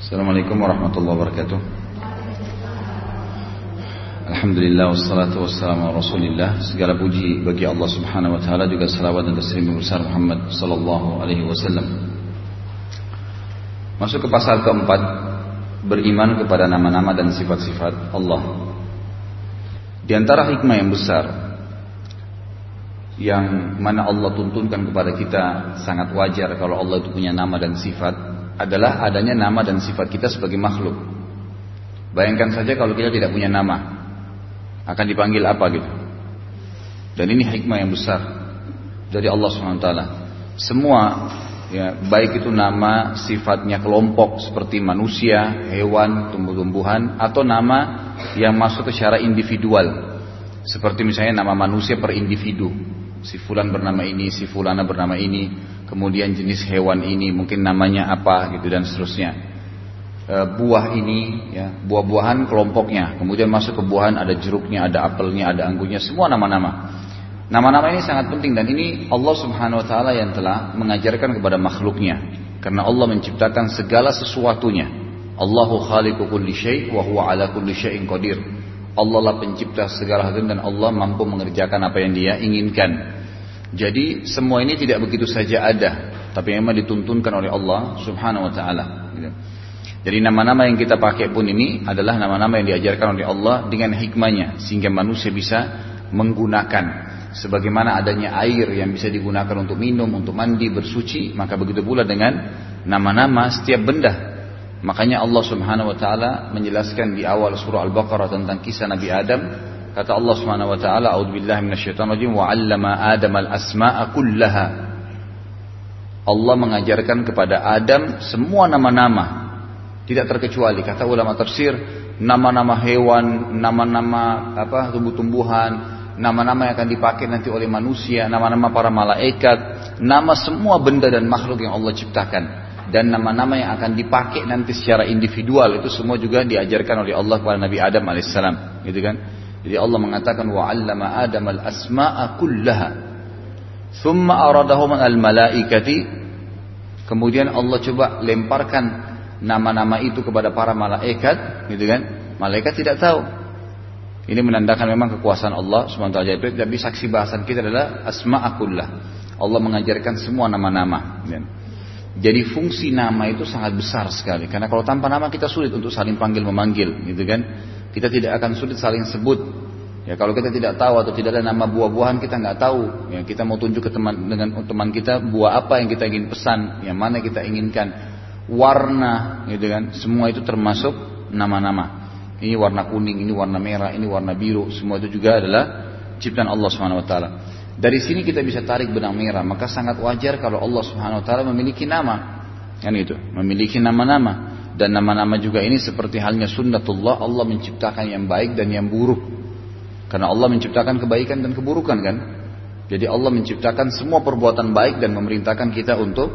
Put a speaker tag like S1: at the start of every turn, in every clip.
S1: Assalamualaikum warahmatullahi wabarakatuh. Alhamdulillah wassalatu wassalamu ala rasulillah. Segala puji bagi Allah subhanahu wa ta'ala Juga salawat dan taslim besar Muhammad sallallahu alaihi wasallam. Masuk ke pasal keempat Beriman kepada nama-nama dan sifat-sifat Allah. Di antara hikmah yang besar Yang mana Allah tuntunkan kepada kita Sangat wajar kalau Allah itu punya nama dan sifat adalah adanya nama dan sifat kita sebagai makhluk. Bayangkan saja kalau kita tidak punya nama, akan dipanggil apa gitu. Dan ini hikmah yang besar dari Allah SWT. Semua ya baik itu nama sifatnya kelompok seperti manusia, hewan, tumbuh-tumbuhan atau nama yang masuk secara individual. Seperti misalnya nama manusia per individu. Si fulan bernama ini, si fulana bernama ini, kemudian jenis hewan ini mungkin namanya apa gitu dan seterusnya. E, buah ini ya, buah-buahan kelompoknya, kemudian masuk ke buahan ada jeruknya, ada apelnya, ada anggurnya, semua nama-nama. Nama-nama ini sangat penting dan ini Allah Subhanahu wa taala yang telah mengajarkan kepada makhluknya karena Allah menciptakan segala sesuatunya. Allahu khaliqu kulli syai' wa huwa ala kulli syai'in qadir. Allah lah pencipta segala hal dan Allah mampu mengerjakan apa yang Dia inginkan. Jadi semua ini tidak begitu saja ada, tapi memang dituntunkan oleh Allah Subhanahu wa taala. Jadi nama-nama yang kita pakai pun ini adalah nama-nama yang diajarkan oleh Allah dengan hikmahnya sehingga manusia bisa menggunakan sebagaimana adanya air yang bisa digunakan untuk minum, untuk mandi, bersuci, maka begitu pula dengan nama-nama setiap benda. Makanya Allah Subhanahu wa taala menjelaskan di awal surah Al-Baqarah tentang kisah Nabi Adam Kata Allah Subhanahu wa taala, "A'udzubillahi minasyaitonir rajim wa 'allama Adam al-asma'a kullaha." Allah mengajarkan kepada Adam semua nama-nama. Tidak terkecuali kata ulama tafsir, nama-nama hewan, nama-nama apa tumbuh-tumbuhan, nama-nama yang akan dipakai nanti oleh manusia, nama-nama para malaikat, nama semua benda dan makhluk yang Allah ciptakan dan nama-nama yang akan dipakai nanti secara individual itu semua juga diajarkan oleh Allah kepada Nabi Adam alaihissalam, gitu kan? Jadi Allah mengatakan wa 'allama Adam al-asma'a kullaha. Thumma aradahum al-malaikati. Kemudian Allah coba lemparkan nama-nama itu kepada para malaikat, gitu kan? Malaikat tidak tahu. Ini menandakan memang kekuasaan Allah SWT. Tapi saksi bahasan kita adalah asma'a kullah. Allah mengajarkan semua nama-nama. Gitu kan? Jadi fungsi nama itu sangat besar sekali. Karena kalau tanpa nama kita sulit untuk saling panggil memanggil, gitu kan? Kita tidak akan sulit saling sebut. Ya kalau kita tidak tahu atau tidak ada nama buah-buahan kita nggak tahu. Ya kita mau tunjuk ke teman dengan teman kita buah apa yang kita ingin pesan, yang mana kita inginkan, warna, gitu kan. Semua itu termasuk nama-nama. Ini warna kuning, ini warna merah, ini warna biru. Semua itu juga adalah ciptaan Allah Subhanahu Wa Taala. Dari sini kita bisa tarik benang merah. Maka sangat wajar kalau Allah Subhanahu Wa Taala memiliki nama, kan itu, memiliki nama-nama. Dan nama-nama juga ini seperti halnya sunnatullah Allah menciptakan yang baik dan yang buruk. Karena Allah menciptakan kebaikan dan keburukan kan. Jadi Allah menciptakan semua perbuatan baik dan memerintahkan kita untuk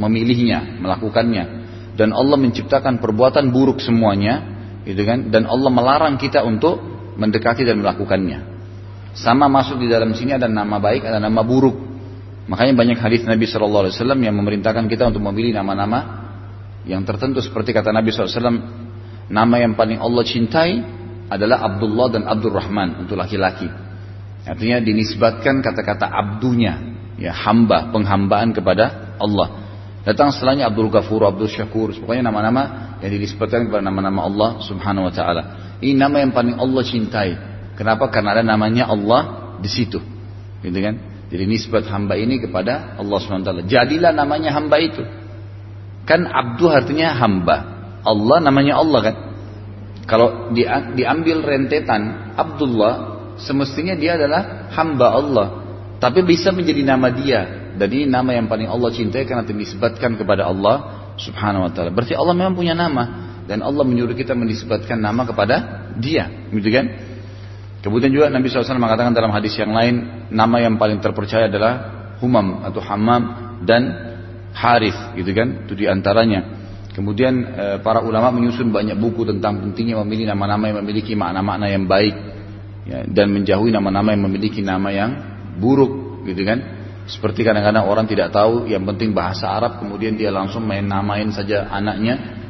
S1: memilihnya, melakukannya. Dan Allah menciptakan perbuatan buruk semuanya, gitu kan? Dan Allah melarang kita untuk mendekati dan melakukannya. Sama masuk di dalam sini ada nama baik, ada nama buruk. Makanya banyak hadis Nabi Wasallam yang memerintahkan kita untuk memilih nama-nama yang tertentu seperti kata Nabi SAW nama yang paling Allah cintai adalah Abdullah dan Abdurrahman untuk laki-laki. Artinya dinisbatkan kata-kata abdunya ya hamba penghambaan kepada Allah. Datang setelahnya Abdul Ghafur Abdul Syakur pokoknya nama-nama yang dinisbatkan kepada nama-nama Allah subhanahu wa ta'ala. Ini nama yang paling Allah cintai. Kenapa? Karena ada namanya Allah di situ. Gitu kan? Jadi nisbat hamba ini kepada Allah subhanahu wa ta'ala. Jadilah namanya hamba itu Kan abdu artinya hamba. Allah namanya Allah kan. Kalau diambil rentetan Abdullah semestinya dia adalah hamba Allah. Tapi bisa menjadi nama dia. Dan ini nama yang paling Allah cintai karena dinisbatkan kepada Allah subhanahu wa ta'ala. Berarti Allah memang punya nama. Dan Allah menyuruh kita menisbatkan nama kepada dia. Gitu kan? Kemudian juga Nabi SAW mengatakan dalam hadis yang lain. Nama yang paling terpercaya adalah Humam atau Hammam dan Harith gitu kan itu di antaranya kemudian e, para ulama menyusun banyak buku tentang pentingnya memilih nama-nama yang memiliki makna-makna yang baik ya, dan menjauhi nama-nama yang memiliki nama yang buruk gitu kan seperti kadang-kadang orang tidak tahu yang penting bahasa Arab kemudian dia langsung main namain saja anaknya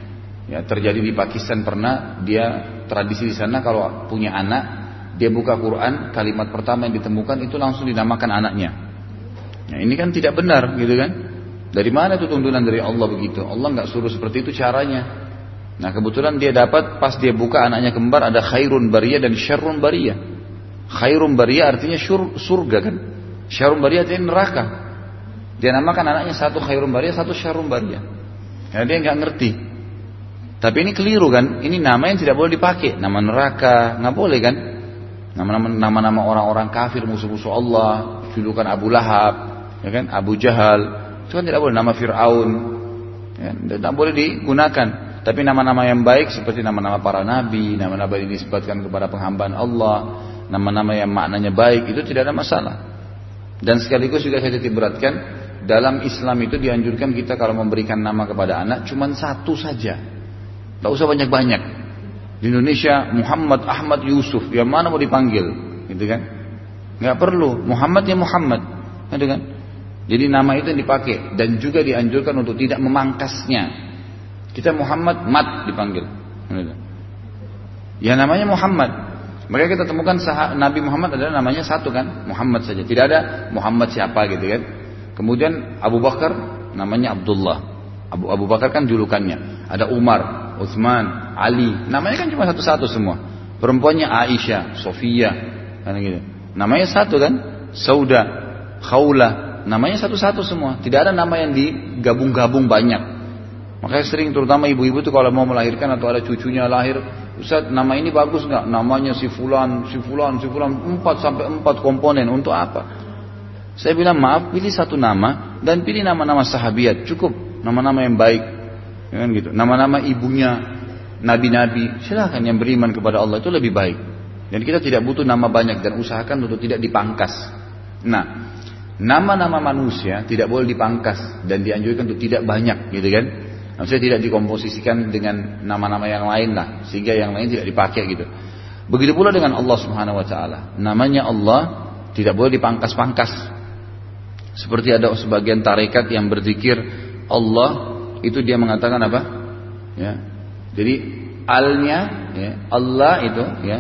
S1: Ya, terjadi di Pakistan pernah dia tradisi di sana kalau punya anak dia buka Quran kalimat pertama yang ditemukan itu langsung dinamakan anaknya. Ya, ini kan tidak benar gitu kan? Dari mana itu tuntunan dari Allah begitu? Allah nggak suruh seperti itu caranya. Nah kebetulan dia dapat pas dia buka anaknya kembar ada khairun bariyah dan syarrun bariyah. Khairun bariyah artinya surga kan. Syarrun bariyah artinya neraka. Dia namakan anaknya satu khairun bariyah, satu syarrun bariyah. Karena dia nggak ngerti. Tapi ini keliru kan? Ini nama yang tidak boleh dipakai. Nama neraka nggak boleh kan? Nama-nama orang-orang kafir musuh-musuh Allah, julukan Abu Lahab, ya kan? Abu Jahal, itu kan tidak boleh. Nama Fir'aun, ya, tidak boleh digunakan. Tapi nama-nama yang baik seperti nama-nama para nabi, nama-nama yang disebutkan kepada penghambaan Allah, nama-nama yang maknanya baik itu tidak ada masalah. Dan sekaligus juga saya titik beratkan dalam Islam itu dianjurkan kita kalau memberikan nama kepada anak cuma satu saja. Tak usah banyak-banyak. Di Indonesia Muhammad Ahmad Yusuf, yang mana mau dipanggil, gitu kan? Nggak perlu. Muhammad ya Muhammad, gitu kan? Jadi nama itu yang dipakai dan juga dianjurkan untuk tidak memangkasnya. Kita Muhammad Mat dipanggil. Ya namanya Muhammad. Maka kita temukan Nabi Muhammad adalah namanya satu kan, Muhammad saja. Tidak ada Muhammad siapa gitu kan. Kemudian Abu Bakar namanya Abdullah. Abu Abu Bakar kan julukannya. Ada Umar, Utsman, Ali. Namanya kan cuma satu-satu semua. Perempuannya Aisyah, Sofia, kan gitu. Namanya satu kan, Sauda, Khawla. Namanya satu-satu semua. Tidak ada nama yang digabung-gabung banyak. Makanya sering terutama ibu-ibu tuh kalau mau melahirkan atau ada cucunya lahir, Ustaz nama ini bagus nggak? Namanya si fulan, si fulan, si fulan, empat sampai empat komponen untuk apa? Saya bilang maaf, pilih satu nama dan pilih nama-nama sahabiat cukup, nama-nama yang baik, ya kan gitu. Nama-nama ibunya, nabi-nabi, silahkan yang beriman kepada Allah itu lebih baik. Dan kita tidak butuh nama banyak dan usahakan untuk tidak dipangkas. Nah, nama-nama manusia tidak boleh dipangkas dan dianjurkan untuk tidak banyak, gitu kan? Maksudnya tidak dikomposisikan dengan nama-nama yang lain lah, sehingga yang lain tidak dipakai gitu. Begitu pula dengan Allah Subhanahu wa taala. Namanya Allah tidak boleh dipangkas-pangkas. Seperti ada sebagian tarekat yang berzikir Allah itu dia mengatakan apa? Ya. Jadi alnya ya, Allah itu ya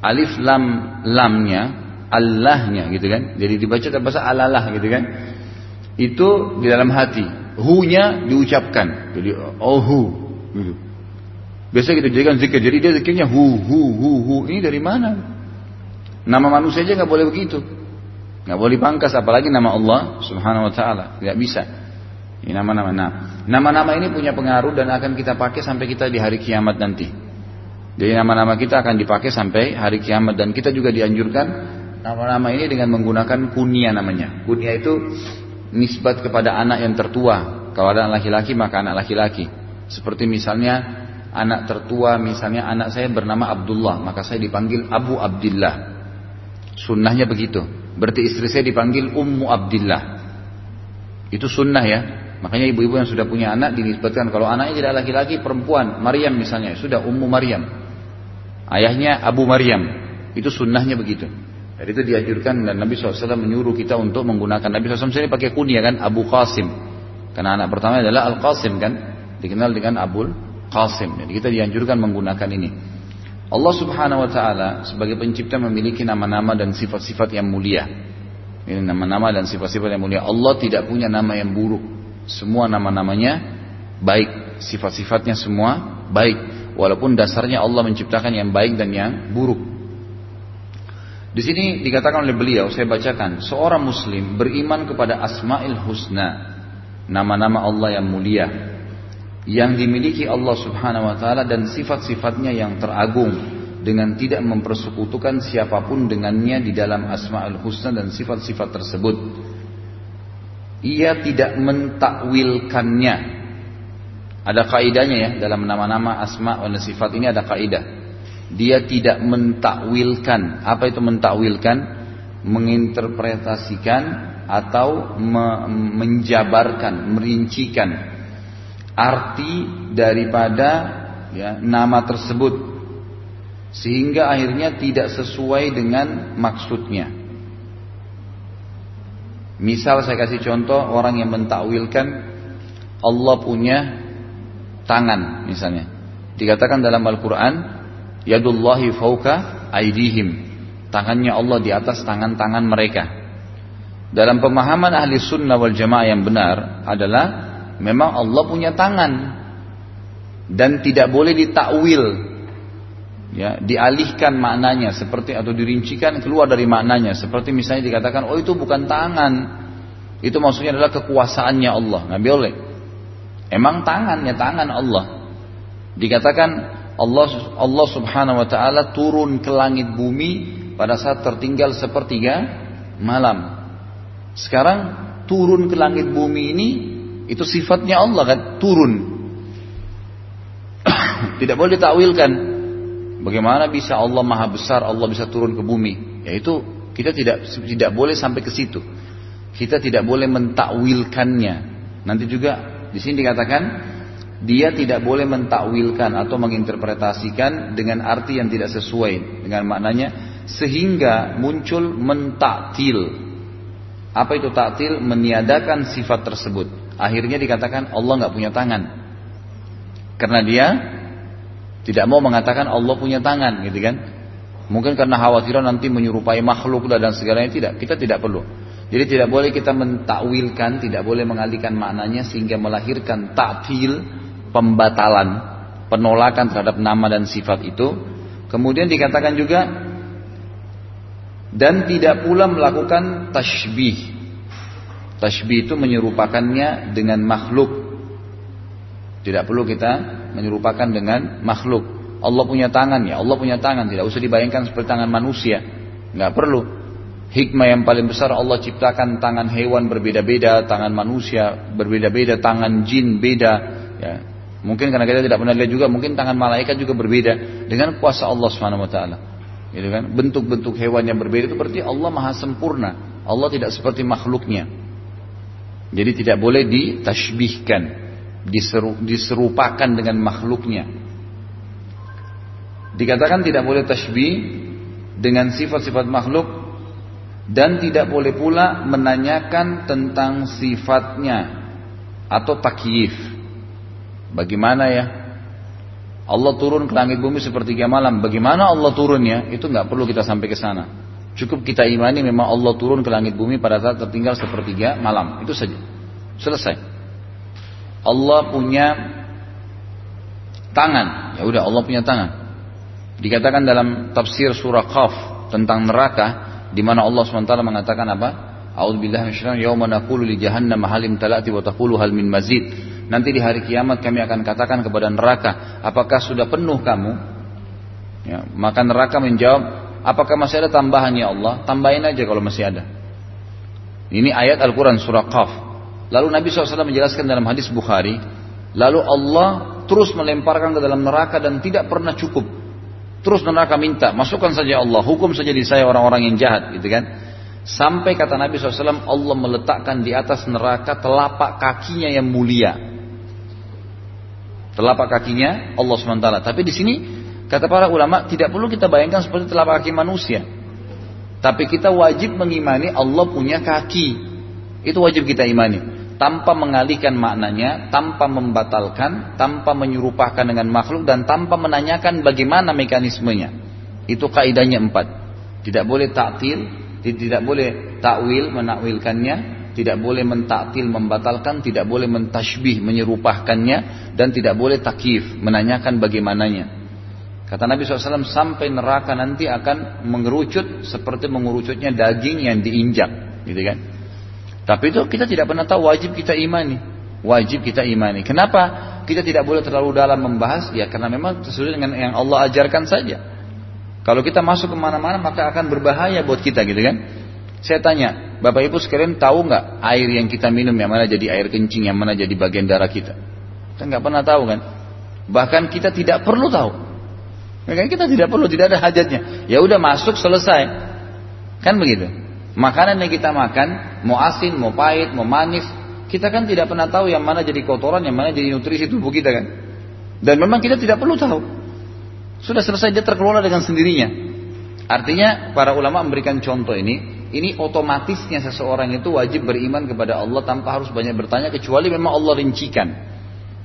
S1: alif lam lamnya Allahnya gitu kan. Jadi dibaca bahasa alalah gitu kan. Itu di dalam hati hu-nya diucapkan. Jadi oh hu gitu. Biasa kita jadikan zikir. Jadi dia zikirnya hu hu hu hu. Ini dari mana? Nama manusia aja nggak boleh begitu. Nggak boleh pangkas apalagi nama Allah Subhanahu wa taala. Nggak bisa. Ini nama-nama. Nah, nama-nama ini punya pengaruh dan akan kita pakai sampai kita di hari kiamat nanti. Jadi nama-nama kita akan dipakai sampai hari kiamat dan kita juga dianjurkan nama-nama ini dengan menggunakan kunia namanya. Kunia itu nisbat kepada anak yang tertua. Kalau ada anak laki-laki maka anak laki-laki. Seperti misalnya anak tertua, misalnya anak saya bernama Abdullah, maka saya dipanggil Abu Abdullah. Sunnahnya begitu. Berarti istri saya dipanggil Ummu Abdullah. Itu sunnah ya. Makanya ibu-ibu yang sudah punya anak dinisbatkan kalau anaknya tidak laki-laki perempuan, Maryam misalnya, sudah Ummu Maryam. Ayahnya Abu Maryam. Itu sunnahnya begitu. Dan itu dianjurkan dan Nabi SAW menyuruh kita untuk menggunakan Nabi SAW sendiri pakai kunyah kan Abu Qasim. Karena anak pertama adalah Al Qasim kan, dikenal dengan Abu Qasim. Jadi kita dianjurkan menggunakan ini. Allah Subhanahu wa taala sebagai pencipta memiliki nama-nama dan sifat-sifat yang mulia. Ini nama-nama dan sifat-sifat yang mulia. Allah tidak punya nama yang buruk. Semua nama-namanya baik, sifat-sifatnya semua baik. Walaupun dasarnya Allah menciptakan yang baik dan yang buruk. Di sini dikatakan oleh beliau, saya bacakan, seorang muslim beriman kepada Asmaul Husna, nama-nama Allah yang mulia, yang dimiliki Allah Subhanahu wa taala dan sifat-sifatnya yang teragung dengan tidak mempersekutukan siapa pun dengannya di dalam Asmaul Husna dan sifat-sifat tersebut. Ia tidak mentakwilkannya. Ada kaidahnya ya dalam nama-nama asma dan sifat ini ada kaidah dia tidak mentakwilkan. Apa itu mentakwilkan? Menginterpretasikan atau me menjabarkan, merincikan arti daripada ya, nama tersebut sehingga akhirnya tidak sesuai dengan maksudnya. Misal saya kasih contoh orang yang mentakwilkan Allah punya tangan misalnya. Dikatakan dalam Al-Quran, Yadullahi fauka aidihim. Tangannya Allah di atas tangan-tangan mereka. Dalam pemahaman ahli sunnah wal jamaah yang benar adalah memang Allah punya tangan. Dan tidak boleh ditakwil. Ya dialihkan maknanya seperti atau dirincikan keluar dari maknanya. Seperti misalnya dikatakan oh itu bukan tangan. Itu maksudnya adalah kekuasaannya Allah. Nggak boleh. Emang tangannya tangan Allah. Dikatakan Allah Allah subhanahu wa taala turun ke langit bumi pada saat tertinggal sepertiga malam sekarang turun ke langit bumi ini itu sifatnya Allah kan turun. Tidak boleh ditakwilkan. Bagaimana bisa Allah maha besar, Allah bisa turun ke bumi? Yaitu kita tidak tidak boleh sampai ke situ. Kita tidak boleh mentakwilkannya. Nanti juga di sini dikatakan dia tidak boleh mentakwilkan atau menginterpretasikan dengan arti yang tidak sesuai dengan maknanya sehingga muncul mentaktil apa itu taktil? Meniadakan sifat tersebut. Akhirnya dikatakan Allah nggak punya tangan. Karena dia tidak mau mengatakan Allah punya tangan, gitu kan? Mungkin karena khawatiran nanti menyerupai makhluk dan segalanya tidak. Kita tidak perlu. Jadi tidak boleh kita mentakwilkan, tidak boleh mengalihkan maknanya sehingga melahirkan taktil, pembatalan, penolakan terhadap nama dan sifat itu. Kemudian dikatakan juga dan tidak pula melakukan tashbih. Tashbih itu menyerupakannya dengan makhluk. Tidak perlu kita menyerupakan dengan makhluk. Allah punya tangan ya, Allah punya tangan. Tidak usah dibayangkan seperti tangan manusia. Nggak perlu. Hikmah yang paling besar Allah ciptakan tangan hewan berbeda-beda, tangan manusia berbeda-beda, tangan jin beda. Ya. Mungkin karena kita tidak pernah lihat juga, mungkin tangan malaikat juga berbeda dengan kuasa Allah Subhanahu Wa Taala. Gitu kan? Bentuk-bentuk hewan yang berbeda itu berarti Allah maha sempurna. Allah tidak seperti makhluknya. Jadi tidak boleh ditashbihkan, diseru, diserupakan dengan makhluknya. Dikatakan tidak boleh tashbih dengan sifat-sifat makhluk dan tidak boleh pula menanyakan tentang sifatnya atau takyif. Bagaimana ya Allah turun ke langit bumi sepertiga malam. Bagaimana Allah turunnya? Itu nggak perlu kita sampai ke sana. Cukup kita imani memang Allah turun ke langit bumi pada saat tertinggal sepertiga malam. Itu saja. Selesai. Allah punya tangan. Ya udah Allah punya tangan. Dikatakan dalam tafsir surah Qaf tentang neraka di mana Allah SWT mengatakan apa? A'udzubillahi minasyaitonir yauma naqulu li jahannam halim talati wa taqulu hal min mazid. Nanti di hari kiamat kami akan katakan kepada neraka, apakah sudah penuh kamu? Ya, maka neraka menjawab, apakah masih ada tambahan ya Allah? Tambahin aja kalau masih ada. Ini ayat Al-Quran surah Qaf. Lalu Nabi SAW menjelaskan dalam hadis Bukhari, lalu Allah terus melemparkan ke dalam neraka dan tidak pernah cukup. Terus neraka minta, masukkan saja Allah, hukum saja di saya orang-orang yang jahat, gitu kan? Sampai kata Nabi SAW, Allah meletakkan di atas neraka telapak kakinya yang mulia. Telapak kakinya Allah SWT. Tapi di sini kata para ulama tidak perlu kita bayangkan seperti telapak kaki manusia. Tapi kita wajib mengimani Allah punya kaki. Itu wajib kita imani. Tanpa mengalihkan maknanya, tanpa membatalkan, tanpa menyerupakan dengan makhluk, dan tanpa menanyakan bagaimana mekanismenya. Itu kaidahnya empat. Tidak boleh taktil, tidak boleh takwil, menakwilkannya, tidak boleh mentaktil membatalkan, tidak boleh mentashbih menyerupahkannya dan tidak boleh takif menanyakan bagaimananya. Kata Nabi SAW sampai neraka nanti akan mengerucut seperti mengerucutnya daging yang diinjak, gitu kan? Tapi itu kita tidak pernah tahu wajib kita imani, wajib kita imani. Kenapa kita tidak boleh terlalu dalam membahas? Ya karena memang sesuai dengan yang Allah ajarkan saja. Kalau kita masuk ke mana-mana maka akan berbahaya buat kita, gitu kan? Saya tanya, Bapak Ibu sekalian tahu nggak air yang kita minum yang mana jadi air kencing, yang mana jadi bagian darah kita? Kita nggak pernah tahu kan? Bahkan kita tidak perlu tahu. Ya kan kita tidak perlu, tidak ada hajatnya. Ya udah masuk selesai. Kan begitu. Makanan yang kita makan, mau asin, mau pahit, mau manis, kita kan tidak pernah tahu yang mana jadi kotoran, yang mana jadi nutrisi tubuh kita kan. Dan memang kita tidak perlu tahu. Sudah selesai dia terkelola dengan sendirinya. Artinya para ulama memberikan contoh ini ini otomatisnya seseorang itu wajib beriman kepada Allah tanpa harus banyak bertanya kecuali memang Allah rincikan.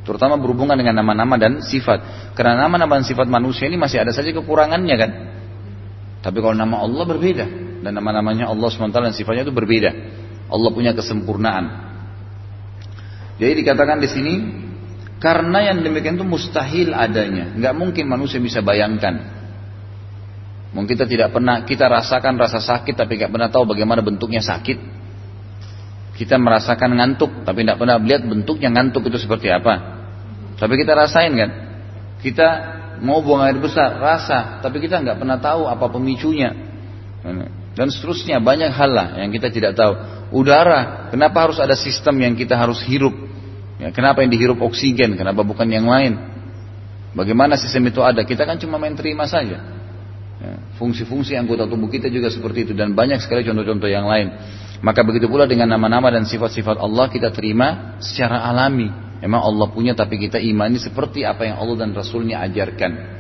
S1: Terutama berhubungan dengan nama-nama dan sifat. Karena nama-nama dan sifat manusia ini masih ada saja kekurangannya kan. Tapi kalau nama Allah berbeda. Dan nama-namanya Allah SWT dan sifatnya itu berbeda. Allah punya kesempurnaan. Jadi dikatakan di sini karena yang demikian itu mustahil adanya. Nggak mungkin manusia bisa bayangkan. Mungkin kita tidak pernah kita rasakan rasa sakit tapi nggak pernah tahu bagaimana bentuknya sakit. Kita merasakan ngantuk tapi tidak pernah lihat bentuknya ngantuk itu seperti apa. Tapi kita rasain kan? Kita mau buang air besar, rasa, tapi kita nggak pernah tahu apa pemicunya. Dan seterusnya banyak hal lah yang kita tidak tahu. Udara, kenapa harus ada sistem yang kita harus hirup? Ya, kenapa yang dihirup oksigen? Kenapa bukan yang lain? Bagaimana sistem itu ada? Kita kan cuma main terima saja. Ya, fungsi-fungsi anggota tubuh kita juga seperti itu dan banyak sekali contoh-contoh yang lain. Maka begitu pula dengan nama-nama dan sifat-sifat Allah kita terima secara alami. Memang Allah punya tapi kita imani seperti apa yang Allah dan Rasulnya ajarkan.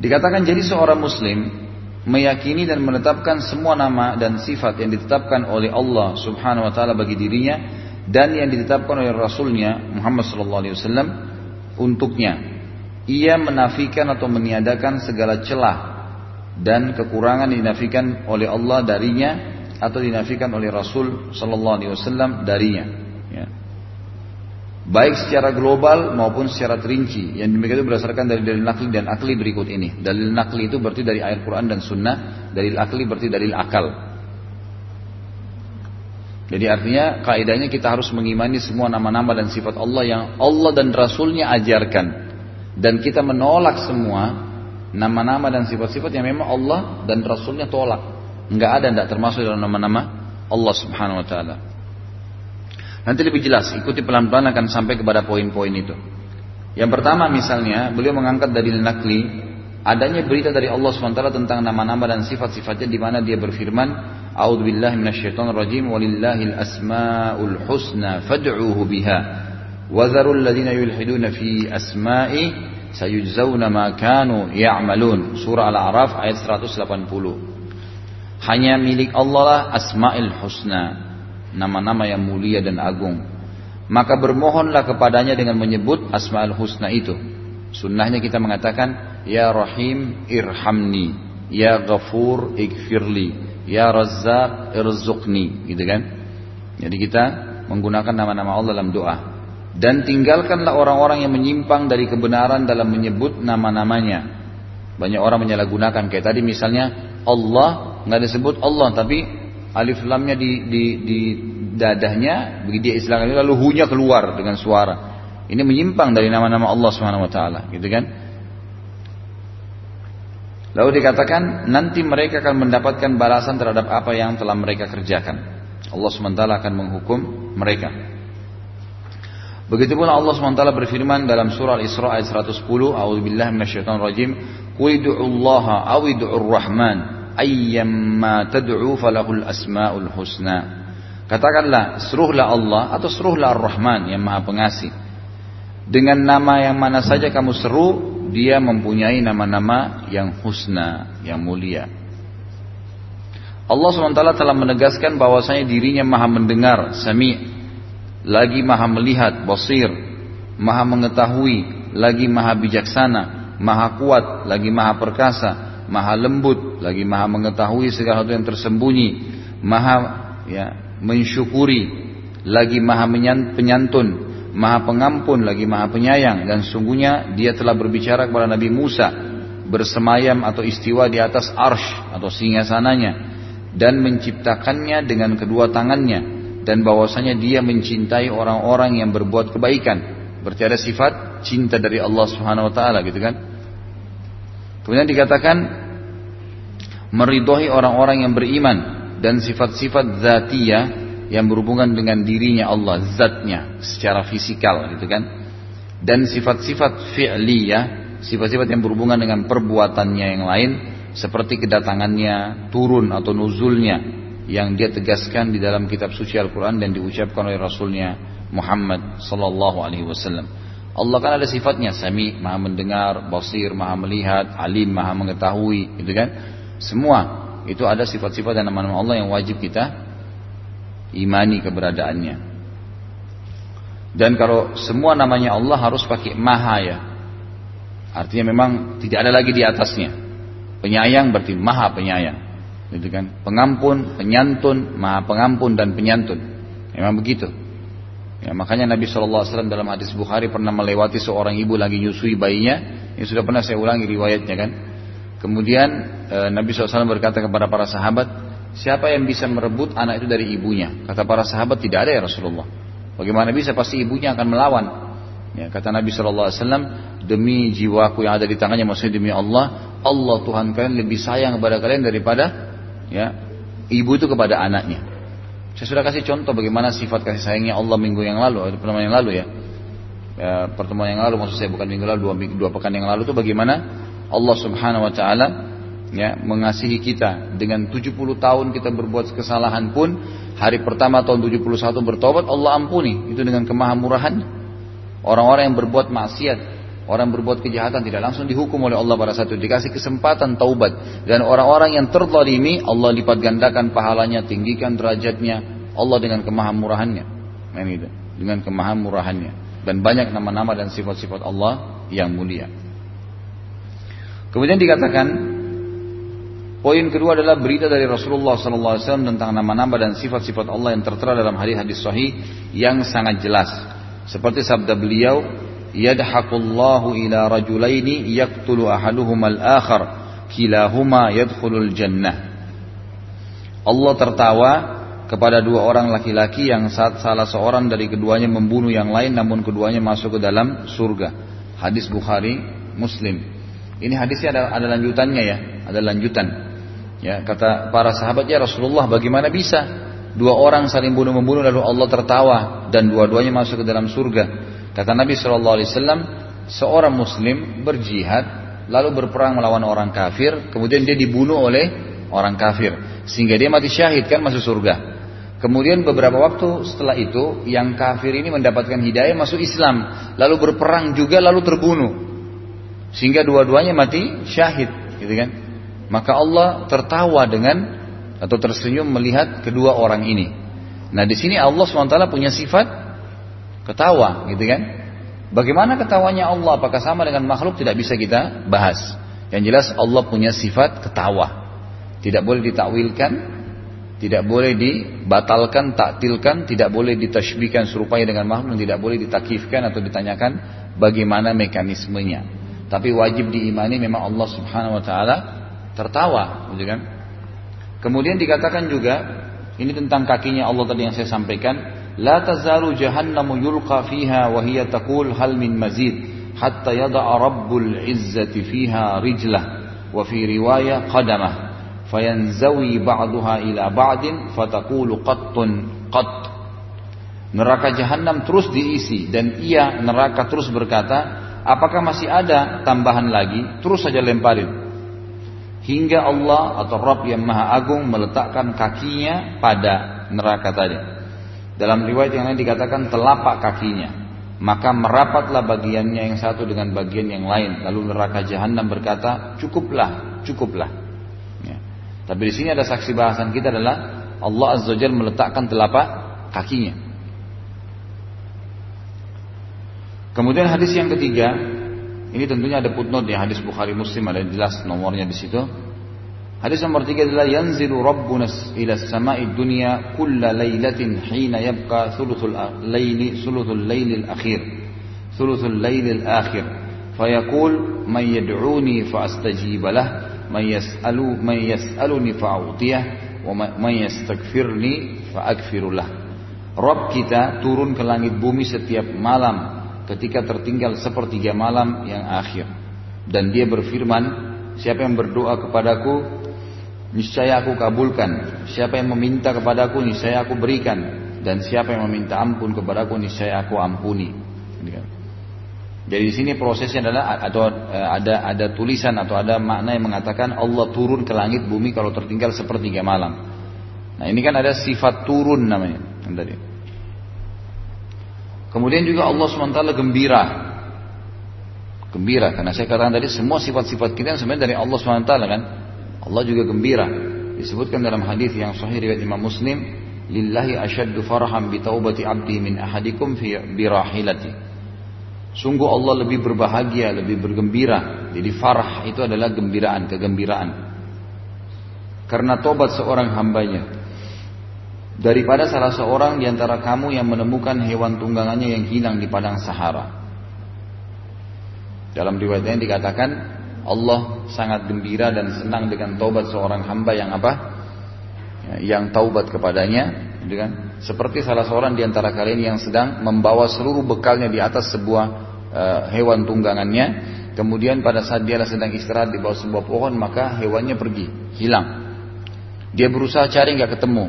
S1: Dikatakan jadi seorang muslim meyakini dan menetapkan semua nama dan sifat yang ditetapkan oleh Allah subhanahu wa ta'ala bagi dirinya dan yang ditetapkan oleh Rasulnya Muhammad sallallahu alaihi wasallam untuknya. Ia menafikan atau meniadakan segala celah dan kekurangan dinafikan oleh Allah darinya atau dinafikan oleh Rasul sallallahu alaihi wasallam darinya baik secara global maupun secara terinci. Yang demikian itu berdasarkan dari dalil nakli dan akli berikut ini. Dalil nakli itu berarti dari ayat Quran dan Sunnah, dalil akli berarti dalil akal. Jadi artinya kaidahnya kita harus mengimani semua nama-nama dan sifat Allah yang Allah dan Rasulnya ajarkan. Dan kita menolak semua nama-nama dan sifat-sifat yang memang Allah dan Rasulnya tolak. Enggak ada, enggak termasuk dalam nama-nama Allah subhanahu wa ta'ala. Nanti lebih jelas, ikuti pelan-pelan akan sampai kepada poin-poin itu. Yang pertama misalnya, beliau mengangkat dari nakli, adanya berita dari Allah SWT tentang nama-nama dan sifat-sifatnya di mana dia berfirman, A'udzu walillahil asmaul husna fad'uuhu biha. Dzarul ladzina yulhiduna fi asma'i sayujzauna ma kanu ya'malun. Surah Al-A'raf ayat 180. Hanya milik Allah lah asma'il husna nama-nama yang mulia dan agung. Maka bermohonlah kepadanya dengan menyebut Asmaul Husna itu. Sunnahnya kita mengatakan, Ya Rahim irhamni, Ya Ghafur ikfirli, Ya Razzaq irzuqni. Gitu kan? Jadi kita menggunakan nama-nama Allah dalam doa. Dan tinggalkanlah orang-orang yang menyimpang dari kebenaran dalam menyebut nama-namanya. Banyak orang menyalahgunakan kayak tadi misalnya Allah nggak disebut Allah tapi alif lamnya di, di, di dadahnya, begitu dia istilahkan lalu hunya keluar dengan suara. Ini menyimpang dari nama-nama Allah taala, gitu kan? Lalu dikatakan nanti mereka akan mendapatkan balasan terhadap apa yang telah mereka kerjakan. Allah SWT akan menghukum mereka. Begitu pula Allah SWT berfirman dalam surah Al-Isra ayat 110, A'udzubillahi minasyaitonirrajim, "Qul Allah aw rahman ayyamma tad'u falahul asmaul husna. Katakanlah seruhlah Allah atau seruhlah Ar-Rahman yang Maha Pengasih. Dengan nama yang mana saja kamu seru, dia mempunyai nama-nama yang husna, yang mulia. Allah SWT telah menegaskan bahwasanya dirinya maha mendengar, sami, lagi maha melihat, basir, maha mengetahui, lagi maha bijaksana, maha kuat, lagi maha perkasa, maha lembut, lagi maha mengetahui segala sesuatu yang tersembunyi, maha ya mensyukuri, lagi maha penyantun, maha pengampun, lagi maha penyayang. Dan sungguhnya dia telah berbicara kepada Nabi Musa bersemayam atau istiwa di atas arsh atau singgasananya dan menciptakannya dengan kedua tangannya dan bahwasanya dia mencintai orang-orang yang berbuat kebaikan. Berarti ada sifat cinta dari Allah Subhanahu wa taala gitu kan? Kemudian dikatakan meridhoi orang-orang yang beriman dan sifat-sifat zatiyah yang berhubungan dengan dirinya Allah, zatnya secara fisikal gitu kan. Dan sifat-sifat fi'liyah, sifat-sifat yang berhubungan dengan perbuatannya yang lain seperti kedatangannya, turun atau nuzulnya yang dia tegaskan di dalam kitab suci Al-Quran dan diucapkan oleh Rasulnya Muhammad Sallallahu Alaihi Wasallam. Allah kan ada sifatnya sami, maha mendengar, basir, maha melihat, alim, maha mengetahui, gitu kan? Semua itu ada sifat-sifat dan nama-nama Allah yang wajib kita imani keberadaannya. Dan kalau semua namanya Allah harus pakai maha ya. Artinya memang tidak ada lagi di atasnya. Penyayang berarti maha penyayang. Gitu kan? Pengampun, penyantun, maha pengampun dan penyantun. Memang begitu. Ya, makanya Nabi SAW dalam hadis Bukhari pernah melewati seorang ibu lagi nyusui bayinya. Ini sudah pernah saya ulangi riwayatnya kan. Kemudian e, Nabi SAW berkata kepada para sahabat, siapa yang bisa merebut anak itu dari ibunya? Kata para sahabat tidak ada ya Rasulullah. Bagaimana bisa pasti ibunya akan melawan. Ya, kata Nabi Shallallahu Alaihi Wasallam demi jiwaku yang ada di tangannya maksudnya demi Allah Allah Tuhan kalian lebih sayang kepada kalian daripada ya ibu itu kepada anaknya. Saya sudah kasih contoh bagaimana sifat kasih sayangnya Allah minggu yang lalu, pertemuan yang lalu ya. ya pertemuan yang lalu maksud saya bukan minggu lalu dua, dua pekan yang lalu itu bagaimana Allah Subhanahu Wa Taala ya mengasihi kita dengan 70 tahun kita berbuat kesalahan pun Hari pertama tahun 71 bertobat Allah ampuni. Itu dengan kemahamurahan. Orang-orang yang berbuat maksiat, orang berbuat kejahatan tidak langsung dihukum oleh Allah pada saat itu. Dikasih kesempatan taubat. Dan orang-orang yang terzalimi Allah lipat gandakan pahalanya, tinggikan derajatnya. Allah dengan kemahamurahannya. Nah, itu. Dengan kemahamurahannya. Dan banyak nama-nama dan sifat-sifat Allah yang mulia. Kemudian dikatakan Poin kedua adalah berita dari Rasulullah SAW tentang nama-nama dan sifat-sifat Allah yang tertera dalam hadis-hadis sahih yang sangat jelas. Seperti sabda beliau, "Yadhaqullahu ila rajulaini yaqtulu ahaduhuma al-akhar, kilahuma yadkhulul jannah." Allah tertawa kepada dua orang laki-laki yang saat salah seorang dari keduanya membunuh yang lain namun keduanya masuk ke dalam surga. Hadis Bukhari, Muslim. Ini hadisnya ada, ada lanjutannya ya, ada lanjutan. Ya, kata para sahabat ya Rasulullah bagaimana bisa dua orang saling bunuh membunuh lalu Allah tertawa dan dua-duanya masuk ke dalam surga. Kata Nabi Shallallahu Alaihi Wasallam seorang Muslim berjihad lalu berperang melawan orang kafir kemudian dia dibunuh oleh orang kafir sehingga dia mati syahid kan masuk surga. Kemudian beberapa waktu setelah itu yang kafir ini mendapatkan hidayah masuk Islam lalu berperang juga lalu terbunuh sehingga dua-duanya mati syahid gitu kan maka Allah tertawa dengan atau tersenyum melihat kedua orang ini. Nah di sini Allah swt punya sifat ketawa, gitu kan? Bagaimana ketawanya Allah? Apakah sama dengan makhluk? Tidak bisa kita bahas. Yang jelas Allah punya sifat ketawa. Tidak boleh ditakwilkan, tidak boleh dibatalkan, taktilkan, tidak boleh ditashbihkan serupai dengan makhluk, tidak boleh ditakifkan atau ditanyakan bagaimana mekanismenya. Tapi wajib diimani memang Allah Subhanahu wa taala tertawa, gitu kan? Kemudian dikatakan juga ini tentang kakinya Allah tadi yang saya sampaikan, jahannamu yulqa fiha wa hiya taqul hal min mazid hatta yada'a rabbul izzati fiha rijlah wa fi riwayah qadamah fayanzawi ba'daha ila ba'din fataqulu qattun qatt Neraka jahanam terus diisi dan ia neraka terus berkata, apakah masih ada tambahan lagi? Terus saja lemparin hingga Allah atau Rabb yang Maha Agung meletakkan kakinya pada neraka tadi. Dalam riwayat yang lain dikatakan telapak kakinya. Maka merapatlah bagiannya yang satu dengan bagian yang lain. Lalu neraka jahanam berkata, cukuplah, cukuplah. Ya. Tapi di sini ada saksi bahasan kita adalah Allah Azza Jalla meletakkan telapak kakinya. Kemudian hadis yang ketiga ini tentunya ada footnote di hadis Bukhari Muslim ada jelas nomornya di situ. Hadis nomor tiga adalah yanzilu rabbuna ila samai dunya kulla lailatin hina yabqa thuluthul laili thuluthul lailil akhir. Thuluthul lailil akhir. Fayaqul man yad'uni fa astajib lah, man yas'alu man yas'aluni fa a'tiyah wa man yastaghfirni fa aghfirullah. Rabb kita turun ke langit bumi setiap malam ketika tertinggal sepertiga malam yang akhir. Dan dia berfirman, siapa yang berdoa kepadaku, niscaya aku kabulkan. Siapa yang meminta kepadaku, niscaya aku berikan. Dan siapa yang meminta ampun kepadaku, niscaya aku ampuni. Jadi di sini prosesnya adalah atau eh, ada ada tulisan atau ada makna yang mengatakan Allah turun ke langit bumi kalau tertinggal sepertiga malam. Nah ini kan ada sifat turun namanya tadi. Kemudian juga Allah SWT gembira. Gembira. Karena saya katakan tadi semua sifat-sifat kita sebenarnya dari Allah SWT kan. Allah juga gembira. Disebutkan dalam hadis yang sahih riwayat Imam Muslim lillahi asyaddu farham bi taubati abdi min ahadikum fi birahilati. Sungguh Allah lebih berbahagia, lebih bergembira. Jadi farah itu adalah gembiraan, kegembiraan. Karena tobat seorang hambanya. Daripada salah seorang di antara kamu yang menemukan hewan tunggangannya yang hilang di padang Sahara. Dalam riwayatnya dikatakan Allah sangat gembira dan senang dengan taubat seorang hamba yang apa? yang taubat kepadanya, gitu kan? Seperti salah seorang di antara kalian yang sedang membawa seluruh bekalnya di atas sebuah uh, hewan tunggangannya, kemudian pada saat dia sedang istirahat di bawah sebuah pohon, maka hewannya pergi, hilang. Dia berusaha cari nggak ketemu,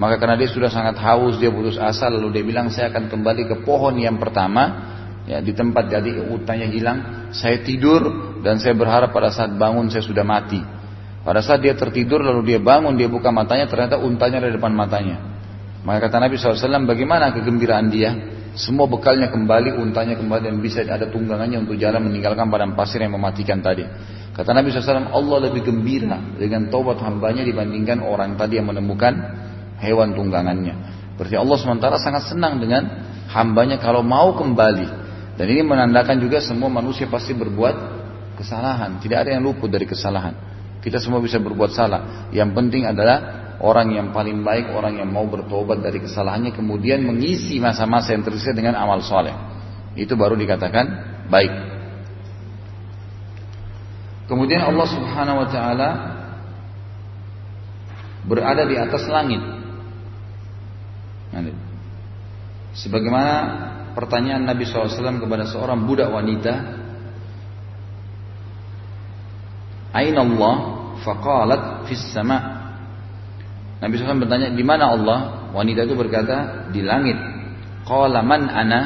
S1: maka karena dia sudah sangat haus, dia putus asa, lalu dia bilang saya akan kembali ke pohon yang pertama, ya di tempat jadi utanya hilang. Saya tidur dan saya berharap pada saat bangun saya sudah mati. Pada saat dia tertidur lalu dia bangun, dia buka matanya, ternyata untanya ada di depan matanya. Maka kata Nabi SAW, bagaimana kegembiraan dia? Semua bekalnya kembali, untanya kembali dan bisa ada tunggangannya untuk jalan meninggalkan padang pasir yang mematikan tadi. Kata Nabi SAW, Allah lebih gembira dengan taubat hambanya dibandingkan orang tadi yang menemukan hewan tunggangannya. Berarti Allah SWT sangat senang dengan hambanya kalau mau kembali. Dan ini menandakan juga semua manusia pasti berbuat kesalahan. Tidak ada yang luput dari kesalahan. Kita semua bisa berbuat salah. Yang penting adalah orang yang paling baik, orang yang mau bertobat dari kesalahannya, kemudian mengisi masa-masa yang tersisa dengan amal soleh. Itu baru dikatakan baik. Kemudian Allah Subhanahu Wa Taala berada di atas langit. Sebagaimana pertanyaan Nabi SAW kepada seorang budak wanita Aina Allah? Faqalat fis sama. Nabi SAW bertanya, di mana Allah? Wanita itu berkata, di langit. Qala man ana?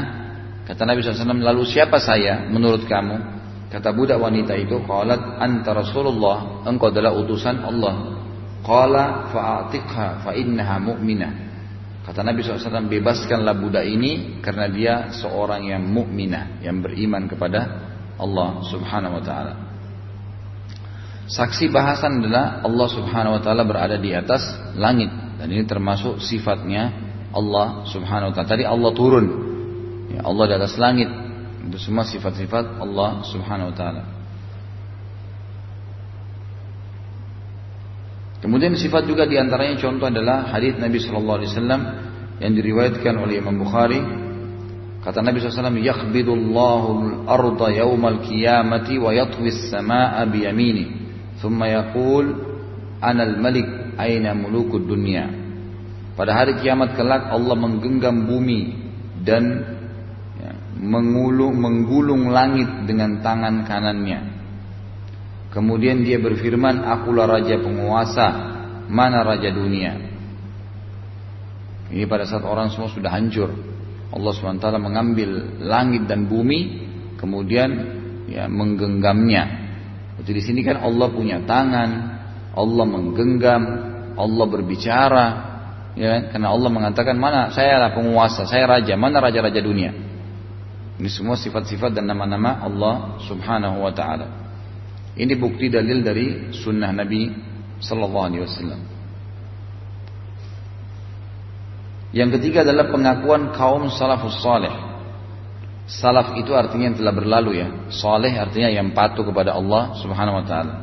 S1: Kata Nabi SAW, lalu siapa saya menurut kamu? Kata budak wanita itu, qalat anta Rasulullah, engkau adalah utusan Allah. Qala fa'atiqha fa innaha mu'minah. Kata Nabi SAW, bebaskanlah budak ini karena dia seorang yang mukminah, yang beriman kepada Allah Subhanahu wa taala. Saksi bahasan adalah Allah Subhanahu wa taala berada di atas langit dan ini termasuk sifatnya Allah Subhanahu wa taala. Tadi Allah turun. Ya, Allah di atas langit. Itu semua sifat-sifat Allah Subhanahu wa taala. Kemudian sifat juga di antaranya contoh adalah hadis Nabi Shallallahu Alaihi Wasallam yang diriwayatkan oleh Imam Bukhari. Kata Nabi SAW, Yakhbidullahu al-arda yawmal qiyamati wa yatwi as-sama'a biyamini. ثم يقول anal malik aina ملوك dunia. Pada hari kiamat kelak Allah menggenggam bumi dan ya, mengulung, menggulung langit dengan tangan kanannya. Kemudian dia berfirman, akulah raja penguasa, mana raja dunia. Ini pada saat orang semua sudah hancur. Allah SWT mengambil langit dan bumi, kemudian ya, menggenggamnya. Jadi di sini kan Allah punya tangan, Allah menggenggam, Allah berbicara, ya kan? Karena Allah mengatakan mana saya adalah penguasa, saya raja, mana raja-raja dunia. Ini semua sifat-sifat dan nama-nama Allah Subhanahu wa taala. Ini bukti dalil dari sunnah Nabi sallallahu alaihi wasallam. Yang ketiga adalah pengakuan kaum salafus saleh Salaf itu artinya yang telah berlalu ya. Saleh artinya yang patuh kepada Allah Subhanahu wa taala.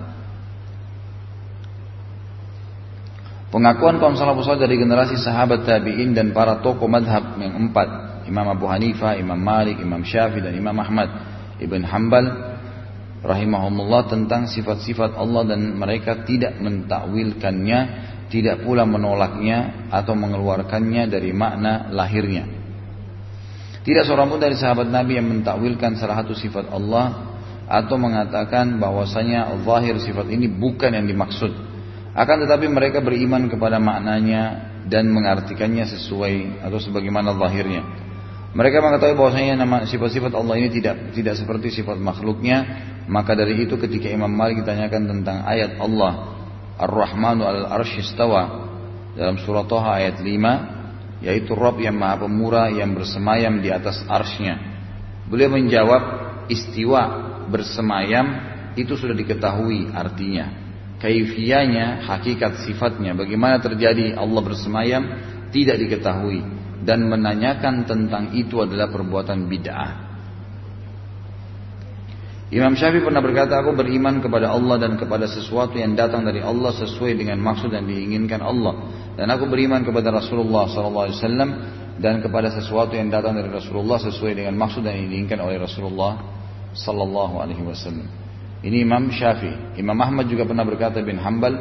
S1: Pengakuan kaum salafus saleh dari generasi sahabat tabi'in dan para tokoh madhab yang empat. Imam Abu Hanifah, Imam Malik, Imam Syafi'i dan Imam Ahmad Ibn Hanbal rahimahumullah tentang sifat-sifat Allah dan mereka tidak mentakwilkannya, tidak pula menolaknya atau mengeluarkannya dari makna lahirnya. Tidak seorang pun dari sahabat Nabi yang mentakwilkan salah satu sifat Allah atau mengatakan bahwasanya zahir sifat ini bukan yang dimaksud. Akan tetapi mereka beriman kepada maknanya dan mengartikannya sesuai atau sebagaimana zahirnya. Mereka mengetahui bahwasanya nama sifat-sifat Allah ini tidak tidak seperti sifat makhluknya. Maka dari itu ketika Imam Malik ditanyakan tentang ayat Allah Ar-Rahmanu al-Arshistawa dalam surah Toha ayat 5 yaitu Rob yang maha pemurah yang bersemayam di atas arsnya. Beliau menjawab istiwa bersemayam itu sudah diketahui artinya. Kaifianya, hakikat sifatnya, bagaimana terjadi Allah bersemayam tidak diketahui dan menanyakan tentang itu adalah perbuatan bid'ah. Imam Syafi'i pernah berkata, aku beriman kepada Allah dan kepada sesuatu yang datang dari Allah sesuai dengan maksud yang diinginkan Allah. Dan aku beriman kepada Rasulullah SAW dan kepada sesuatu yang datang dari Rasulullah sesuai dengan maksud yang diinginkan oleh Rasulullah Sallallahu Alaihi Wasallam. Ini Imam Syafi'i. Imam Ahmad juga pernah berkata bin Hambal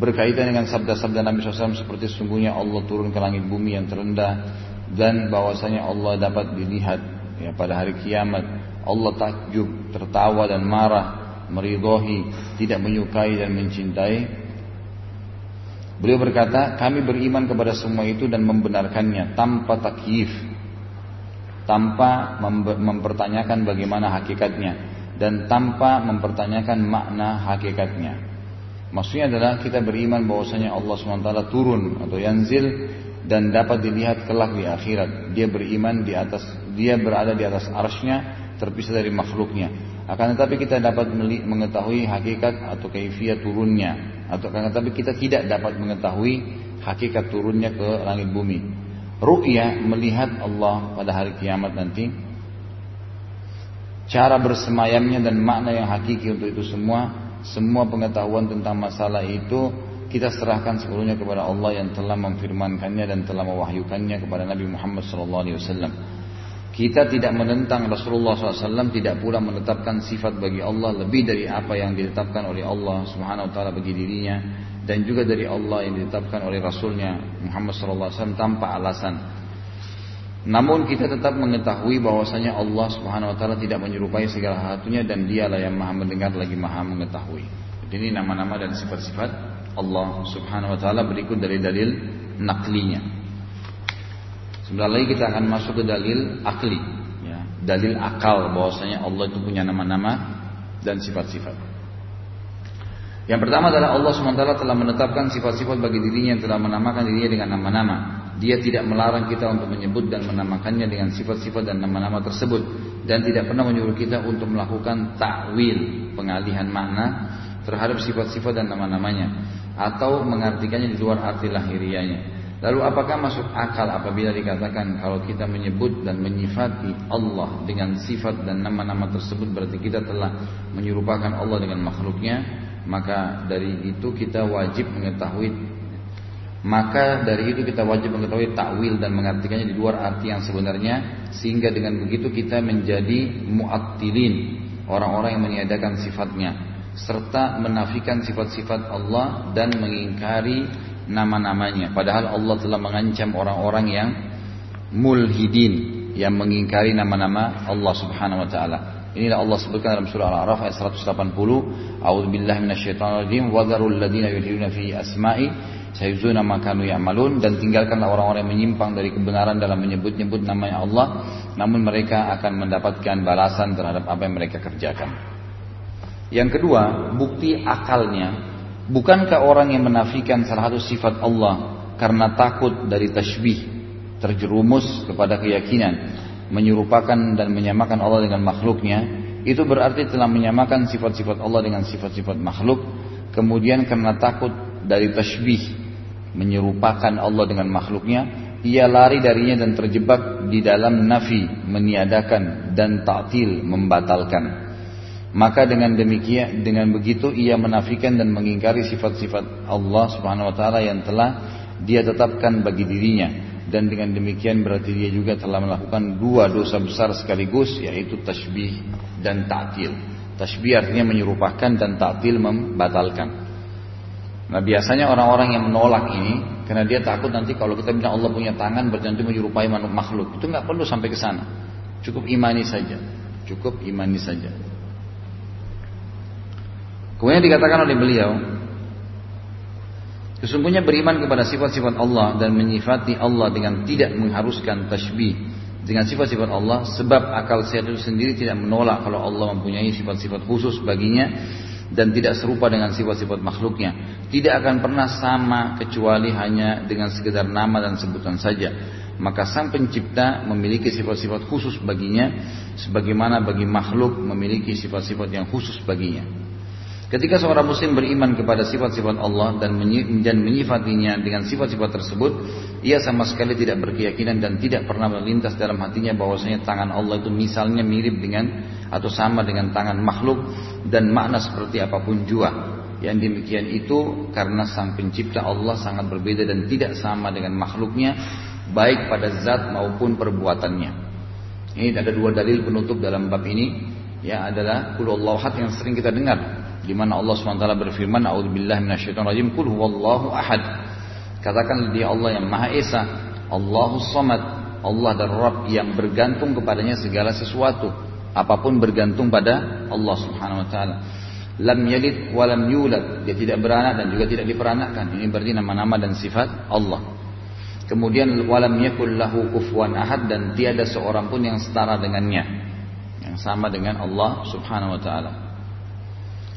S1: berkaitan dengan sabda-sabda Nabi SAW seperti sungguhnya Allah turun ke langit bumi yang terendah dan bahwasanya Allah dapat dilihat ya pada hari kiamat Allah takjub tertawa dan marah meridhoi tidak menyukai dan mencintai Beliau berkata, kami beriman kepada semua itu dan membenarkannya tanpa takyif, tanpa mempertanyakan bagaimana hakikatnya dan tanpa mempertanyakan makna hakikatnya. Maksudnya adalah kita beriman bahwasanya Allah SWT turun atau yanzil dan dapat dilihat kelak di akhirat. Dia beriman di atas, dia berada di atas arsnya terpisah dari makhluknya. Akan tetapi kita dapat mengetahui hakikat atau kaifiat turunnya. Atau akan tetapi kita tidak dapat mengetahui hakikat turunnya ke langit bumi. Ru'ya melihat Allah pada hari kiamat nanti cara bersemayamnya dan makna yang hakiki untuk itu semua, semua pengetahuan tentang masalah itu kita serahkan seluruhnya kepada Allah yang telah memfirmankannya dan telah mewahyukannya kepada Nabi Muhammad SAW. Kita tidak menentang Rasulullah SAW, tidak pula menetapkan sifat bagi Allah lebih dari apa yang ditetapkan oleh Allah Subhanahu Wa Taala bagi dirinya dan juga dari Allah yang ditetapkan oleh Rasulnya Muhammad SAW tanpa alasan. Namun kita tetap mengetahui bahwasanya Allah Subhanahu wa taala tidak menyerupai segala satunya dan Dialah yang Maha mendengar lagi Maha mengetahui. Ini nama-nama dan sifat-sifat Allah Subhanahu wa taala berikut dari dalil naklinya. Sebentar lagi kita akan masuk ke dalil akli, ya. dalil akal bahwasanya Allah itu punya nama-nama dan sifat-sifat. Yang pertama adalah Allah SWT telah menetapkan sifat-sifat bagi dirinya yang telah menamakan dirinya dengan nama-nama. Dia tidak melarang kita untuk menyebut dan menamakannya dengan sifat-sifat dan nama-nama tersebut dan tidak pernah menyuruh kita untuk melakukan takwil, pengalihan makna terhadap sifat-sifat dan nama-namanya atau mengartikannya di luar arti lahirianya. Lalu apakah masuk akal apabila dikatakan kalau kita menyebut dan menyifati Allah dengan sifat dan nama-nama tersebut berarti kita telah menyerupakan Allah dengan makhluknya maka dari itu kita wajib mengetahui maka dari itu kita wajib mengetahui takwil dan mengartikannya di luar arti yang sebenarnya sehingga dengan begitu kita menjadi muattilin orang-orang yang meniadakan sifatnya serta menafikan sifat-sifat Allah dan mengingkari nama-namanya padahal Allah telah mengancam orang-orang yang mulhidin yang mengingkari nama-nama Allah Subhanahu wa taala Inilah Allah sebutkan dalam surah Al-A'raf ayat 180. A'udzubillahi minasyaitonir wa dzarul ladzina yulhiduna fi asma'i sayuzuna makanu ya'malun dan tinggalkanlah orang-orang yang menyimpang dari kebenaran dalam menyebut-nyebut namanya Allah namun mereka akan mendapatkan balasan terhadap apa yang mereka kerjakan. Yang kedua, bukti akalnya bukankah orang yang menafikan salah satu sifat Allah karena takut dari tasbih terjerumus kepada keyakinan menyerupakan dan menyamakan Allah dengan makhluknya itu berarti telah menyamakan sifat-sifat Allah dengan sifat-sifat makhluk kemudian karena takut dari tasbih menyerupakan Allah dengan makhluknya, ia lari darinya dan terjebak di dalam nafi, meniadakan dan ta'til, membatalkan. Maka dengan demikian, dengan begitu ia menafikan dan mengingkari sifat-sifat Allah Subhanahu wa taala yang telah dia tetapkan bagi dirinya dan dengan demikian berarti dia juga telah melakukan dua dosa besar sekaligus yaitu tasbih dan ta'til. Tasbih artinya menyerupakan dan ta'til membatalkan. Nah biasanya orang-orang yang menolak ini karena dia takut nanti kalau kita bilang Allah punya tangan berarti menyerupai makhluk itu nggak perlu sampai ke sana. Cukup imani saja. Cukup imani saja. Kemudian dikatakan oleh beliau, sesungguhnya beriman kepada sifat-sifat Allah dan menyifati Allah dengan tidak mengharuskan tasbih dengan sifat-sifat Allah sebab akal sehat itu sendiri tidak menolak kalau Allah mempunyai sifat-sifat khusus baginya dan tidak serupa dengan sifat-sifat makhluknya. Tidak akan pernah sama kecuali hanya dengan sekedar nama dan sebutan saja. Maka sang pencipta memiliki sifat-sifat khusus baginya sebagaimana bagi makhluk memiliki sifat-sifat yang khusus baginya. Ketika seorang muslim beriman kepada sifat-sifat Allah dan menyifatinya dengan sifat-sifat tersebut, ia sama sekali tidak berkeyakinan dan tidak pernah melintas dalam hatinya bahwasanya tangan Allah itu misalnya mirip dengan atau sama dengan tangan makhluk dan makna seperti apa pun jua. Yang demikian itu karena sang pencipta Allah sangat berbeda dan tidak sama dengan makhluknya baik pada zat maupun perbuatannya. Ini ada dua dalil penutup dalam bab ini ya adalah kulullah yang sering kita dengar di mana Allah SWT berfirman, "A'udzubillahi minasyaitonirrajim, qul huwallahu ahad." Katakan dia Allah yang Maha Esa, Allahu Samad, Allah dan Rabb yang bergantung kepadanya segala sesuatu, apa pun bergantung pada Allah Subhanahu wa taala. Lam yalid wa lam yulad, dia tidak beranak dan juga tidak diperanakkan. Ini berarti nama-nama dan sifat Allah. Kemudian walam yakul lahu kufuwan ahad dan tiada seorang pun yang setara dengannya. Yang sama dengan Allah Subhanahu wa taala.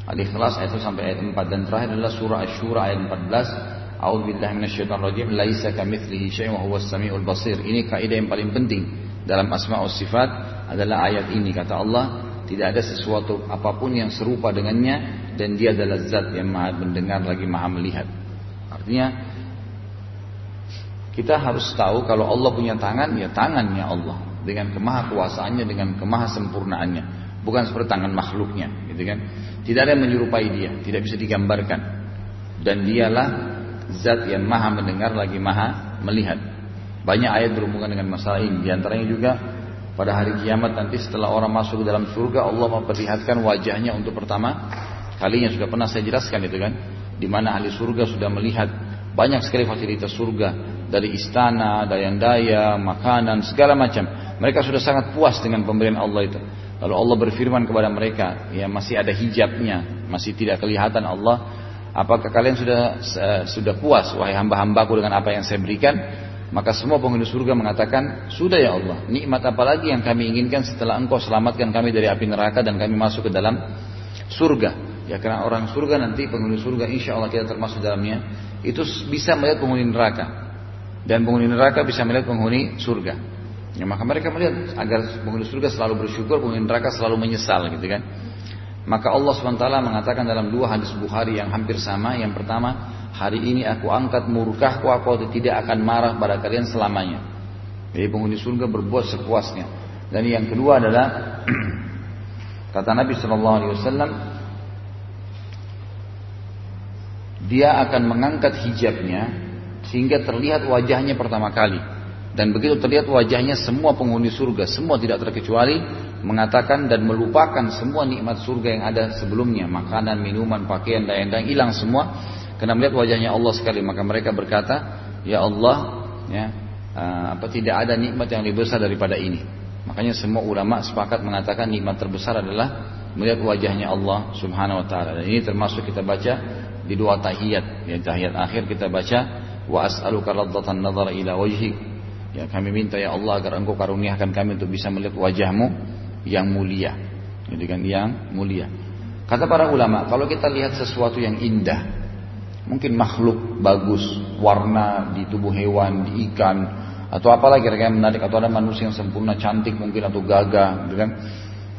S1: Al-Ikhlas ayat 1 sampai ayat 4 dan terakhir adalah surah Asy-Syura ayat 14. A'udzubillahi minasyaitonirrajim. Laisa kamitslihi syai'un wa huwas samiul basir. Ini kaidah yang paling penting dalam asma wa sifat adalah ayat ini kata Allah tidak ada sesuatu apa pun yang serupa dengannya dan dia adalah zat yang maha mendengar lagi maha melihat. Artinya kita harus tahu kalau Allah punya tangan ya tangannya Allah dengan kemahakuasaannya dengan kemahasempurnaannya bukan seperti tangan makhluknya gitu kan tidak ada yang menyerupai dia, tidak bisa digambarkan. Dan dialah zat yang maha mendengar lagi maha melihat. Banyak ayat berhubungan dengan masalah ini. Di antaranya juga pada hari kiamat nanti setelah orang masuk ke dalam surga Allah memperlihatkan wajahnya untuk pertama kalinya sudah pernah saya jelaskan itu kan di mana ahli surga sudah melihat banyak sekali fasilitas surga dari istana, daya-daya, makanan, segala macam. Mereka sudah sangat puas dengan pemberian Allah itu. Lalu Allah berfirman kepada mereka, ya masih ada hijabnya, masih tidak kelihatan Allah. Apakah kalian sudah uh, sudah puas wahai hamba-hambaku dengan apa yang saya berikan? Maka semua penghuni surga mengatakan, sudah ya Allah, nikmat apa lagi yang kami inginkan setelah engkau selamatkan kami dari api neraka dan kami masuk ke dalam surga. Ya karena orang surga nanti penghuni surga insya Allah kita termasuk dalamnya itu bisa melihat penghuni neraka dan penghuni neraka bisa melihat penghuni surga. Ya, maka mereka melihat agar penghuni surga selalu bersyukur, penghuni neraka selalu menyesal gitu kan. Maka Allah SWT mengatakan dalam dua hadis Bukhari yang hampir sama. Yang pertama, hari ini aku angkat murkahku, aku tidak akan marah pada kalian selamanya. Jadi penghuni surga berbuat sepuasnya. Dan yang kedua adalah kata Nabi Shallallahu Alaihi Wasallam, dia akan mengangkat hijabnya sehingga terlihat wajahnya pertama kali. Dan begitu terlihat wajahnya semua penghuni surga, semua tidak terkecuali mengatakan dan melupakan semua nikmat surga yang ada sebelumnya, makanan, minuman, pakaian, dan yang hilang semua karena melihat wajahnya Allah sekali. Maka mereka berkata, "Ya Allah, ya, uh, apa tidak ada nikmat yang lebih besar daripada ini." Makanya semua ulama sepakat mengatakan nikmat terbesar adalah melihat wajahnya Allah Subhanahu wa taala. Dan ini termasuk kita baca di dua tahiyat. Ya, tahiyat akhir kita baca wa as'aluka raddatan nadhar ila wajhik Ya kami minta ya Allah agar engkau karuniakan kami untuk bisa melihat wajahmu yang mulia. Jadi kan yang mulia. Kata para ulama, kalau kita lihat sesuatu yang indah, mungkin makhluk bagus, warna di tubuh hewan, di ikan, atau apalagi kira-kira menarik, atau ada manusia yang sempurna, cantik mungkin atau gagah, gitu kan?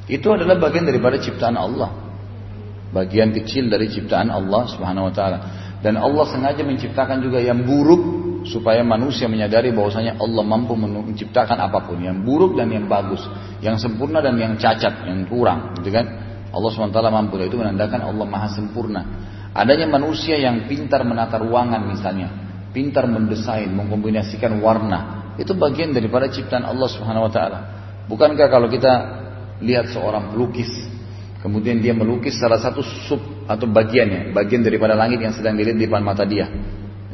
S1: Itu adalah bagian daripada ciptaan Allah. Bagian kecil dari ciptaan Allah Subhanahu wa taala. Dan Allah sengaja menciptakan juga yang buruk supaya manusia menyadari bahwasanya Allah mampu menciptakan apa pun yang buruk dan yang bagus, yang sempurna dan yang cacat, yang kurang, gitu kan? Allah SWT mampu itu menandakan Allah maha sempurna. Adanya manusia yang pintar menata ruangan misalnya, pintar mendesain, mengkombinasikan warna, itu bagian daripada ciptaan Allah taala. Bukankah kalau kita lihat seorang pelukis, kemudian dia melukis salah satu sub atau bagiannya, bagian daripada langit yang sedang dilihat di depan mata dia.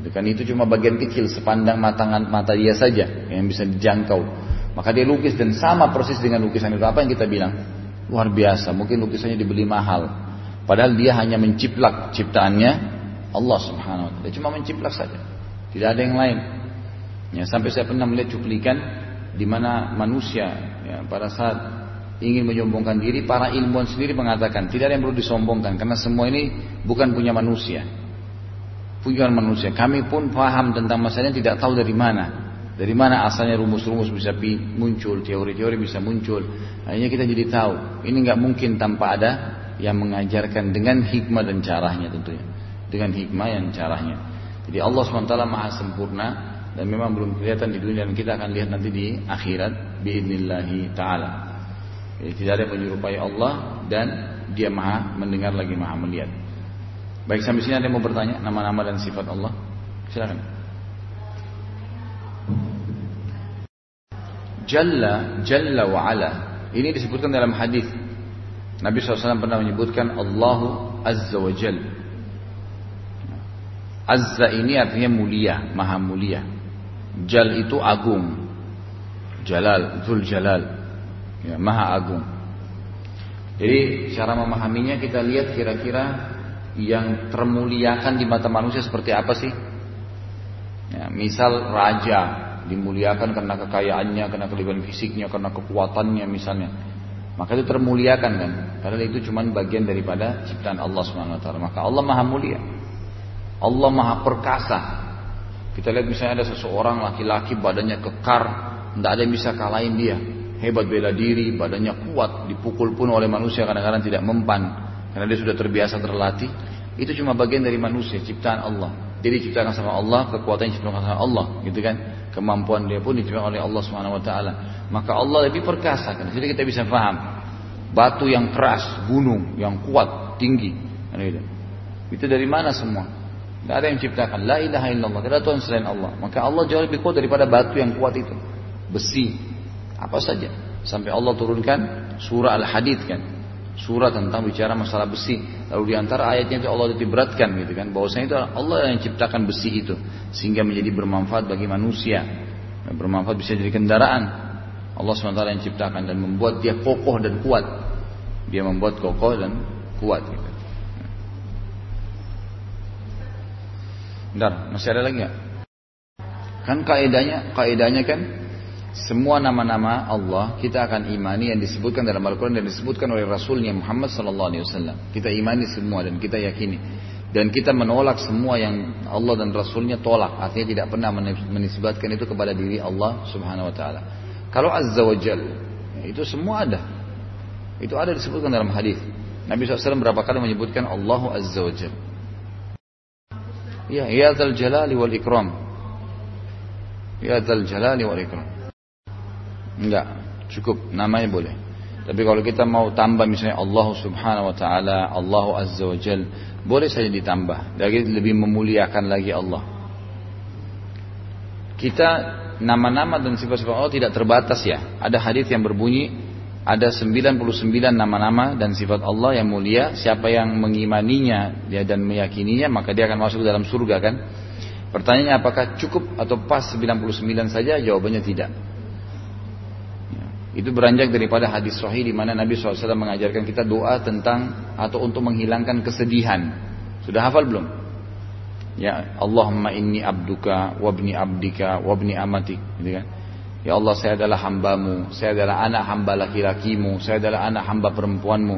S1: Itu kan itu cuma bagian kecil sepandang mata mata dia saja yang bisa dijangkau. Maka dia lukis dan sama persis dengan lukisan itu. Apa yang kita bilang? Luar biasa. Mungkin lukisannya dibeli mahal. Padahal dia hanya menciplak ciptaannya Allah Subhanahu wa taala. Cuma menciplak saja. Tidak ada yang lain. Ya, sampai saya pernah melihat cuplikan di mana manusia ya, pada saat ingin menyombongkan diri, para ilmuwan sendiri mengatakan tidak ada yang perlu disombongkan karena semua ini bukan punya manusia pujian manusia. Kami pun paham tentang masalahnya tidak tahu dari mana. Dari mana asalnya rumus-rumus bisa muncul, teori-teori bisa muncul. Akhirnya kita jadi tahu. Ini nggak mungkin tanpa ada yang mengajarkan dengan hikmah dan caranya tentunya. Dengan hikmah yang caranya. Jadi Allah SWT maha sempurna dan memang belum kelihatan di dunia dan kita akan lihat nanti di akhirat biidnillahi ta'ala. Tidak ada menyerupai Allah dan dia maha mendengar lagi maha melihat. Baik sampai sini ada yang mau bertanya nama-nama dan sifat Allah? Silakan. Jalla, Jalla wa Ala. Ini disebutkan dalam hadis. Nabi SAW pernah menyebutkan Allahu Azza wa Jal. Azza ini artinya mulia, maha mulia. Jal itu agung. Jalal, Zul Jalal. Ya, maha agung. Jadi cara memahaminya kita lihat kira-kira yang termuliakan di mata manusia seperti apa sih? Ya, misal raja dimuliakan karena kekayaannya, karena kelebihan fisiknya, karena kekuatannya misalnya. Maka itu termuliakan kan? Karena itu cuma bagian daripada ciptaan Allah taala. Maka Allah Maha mulia. Allah Maha perkasa. Kita lihat misalnya ada seseorang laki-laki badannya kekar, tidak ada yang bisa kalahin dia. Hebat bela diri, badannya kuat, dipukul pun oleh manusia kadang-kadang tidak mempan karena dia sudah terbiasa terlatih. Itu cuma bagian dari manusia, ciptaan Allah. Jadi diciptakan sama Allah, kekuatan yang diciptakan sama Allah, gitu kan? Kemampuan dia pun diciptakan oleh Allah taala. Maka Allah lebih perkasa kan. Jadi kita bisa paham. Batu yang keras, gunung yang kuat, tinggi. Gitu. Itu dari mana semua? Tidak ada yang menciptakan. La ilaha illallah. Tidak ada Tuhan selain Allah. Maka Allah jauh lebih kuat daripada batu yang kuat itu. Besi. Apa saja. Sampai Allah turunkan surah Al-Hadid kan. Surah tentang bicara masalah besi. Lalu di antara ayatnya itu Allah diberatkan gitu kan. Bahwasanya itu Allah yang ciptakan besi itu. Sehingga menjadi bermanfaat bagi manusia. Bermanfaat bisa jadi kendaraan. Allah SWT yang ciptakan dan membuat dia kokoh dan kuat. Dia membuat kokoh dan kuat. Gitu. Bentar, masih ada lagi nggak? Kan kaidahnya, kaidahnya kan semua nama-nama Allah kita akan imani yang disebutkan dalam Al-Quran dan disebutkan oleh Rasulnya Muhammad Sallallahu Alaihi Wasallam. Kita imani semua dan kita yakini dan kita menolak semua yang Allah dan Rasulnya tolak. Artinya tidak pernah menisbatkan itu kepada diri Allah Subhanahu Wa Taala. Kalau Azza wa Jal, itu semua ada. Itu ada disebutkan dalam hadis. Nabi SAW berapa kali menyebutkan Allahu Azza wa Jal. Ya, ya Zal Jalali wal Ikram. Ya Zal Jalali wal Ikram. Enggak, cukup namanya boleh. Tapi kalau kita mau tambah misalnya Allah Subhanahu wa taala, Allah Azza wa Jal, boleh saja ditambah. Lagi lebih memuliakan lagi Allah. Kita nama-nama dan sifat-sifat Allah tidak terbatas ya. Ada hadis yang berbunyi ada 99 nama-nama dan sifat Allah yang mulia. Siapa yang mengimaninya ya, dan meyakininya maka dia akan masuk dalam surga kan. Pertanyaannya apakah cukup atau pas 99 saja? Jawabannya tidak. Itu beranjak daripada hadis sahih di mana Nabi SAW mengajarkan kita doa tentang atau untuk menghilangkan kesedihan. Sudah hafal belum? Ya Allahumma inni abduka wabni abdika wabni amatik. Gitu kan? Ya Allah saya adalah hambamu, saya adalah anak hamba laki-lakimu, saya adalah anak hamba perempuanmu.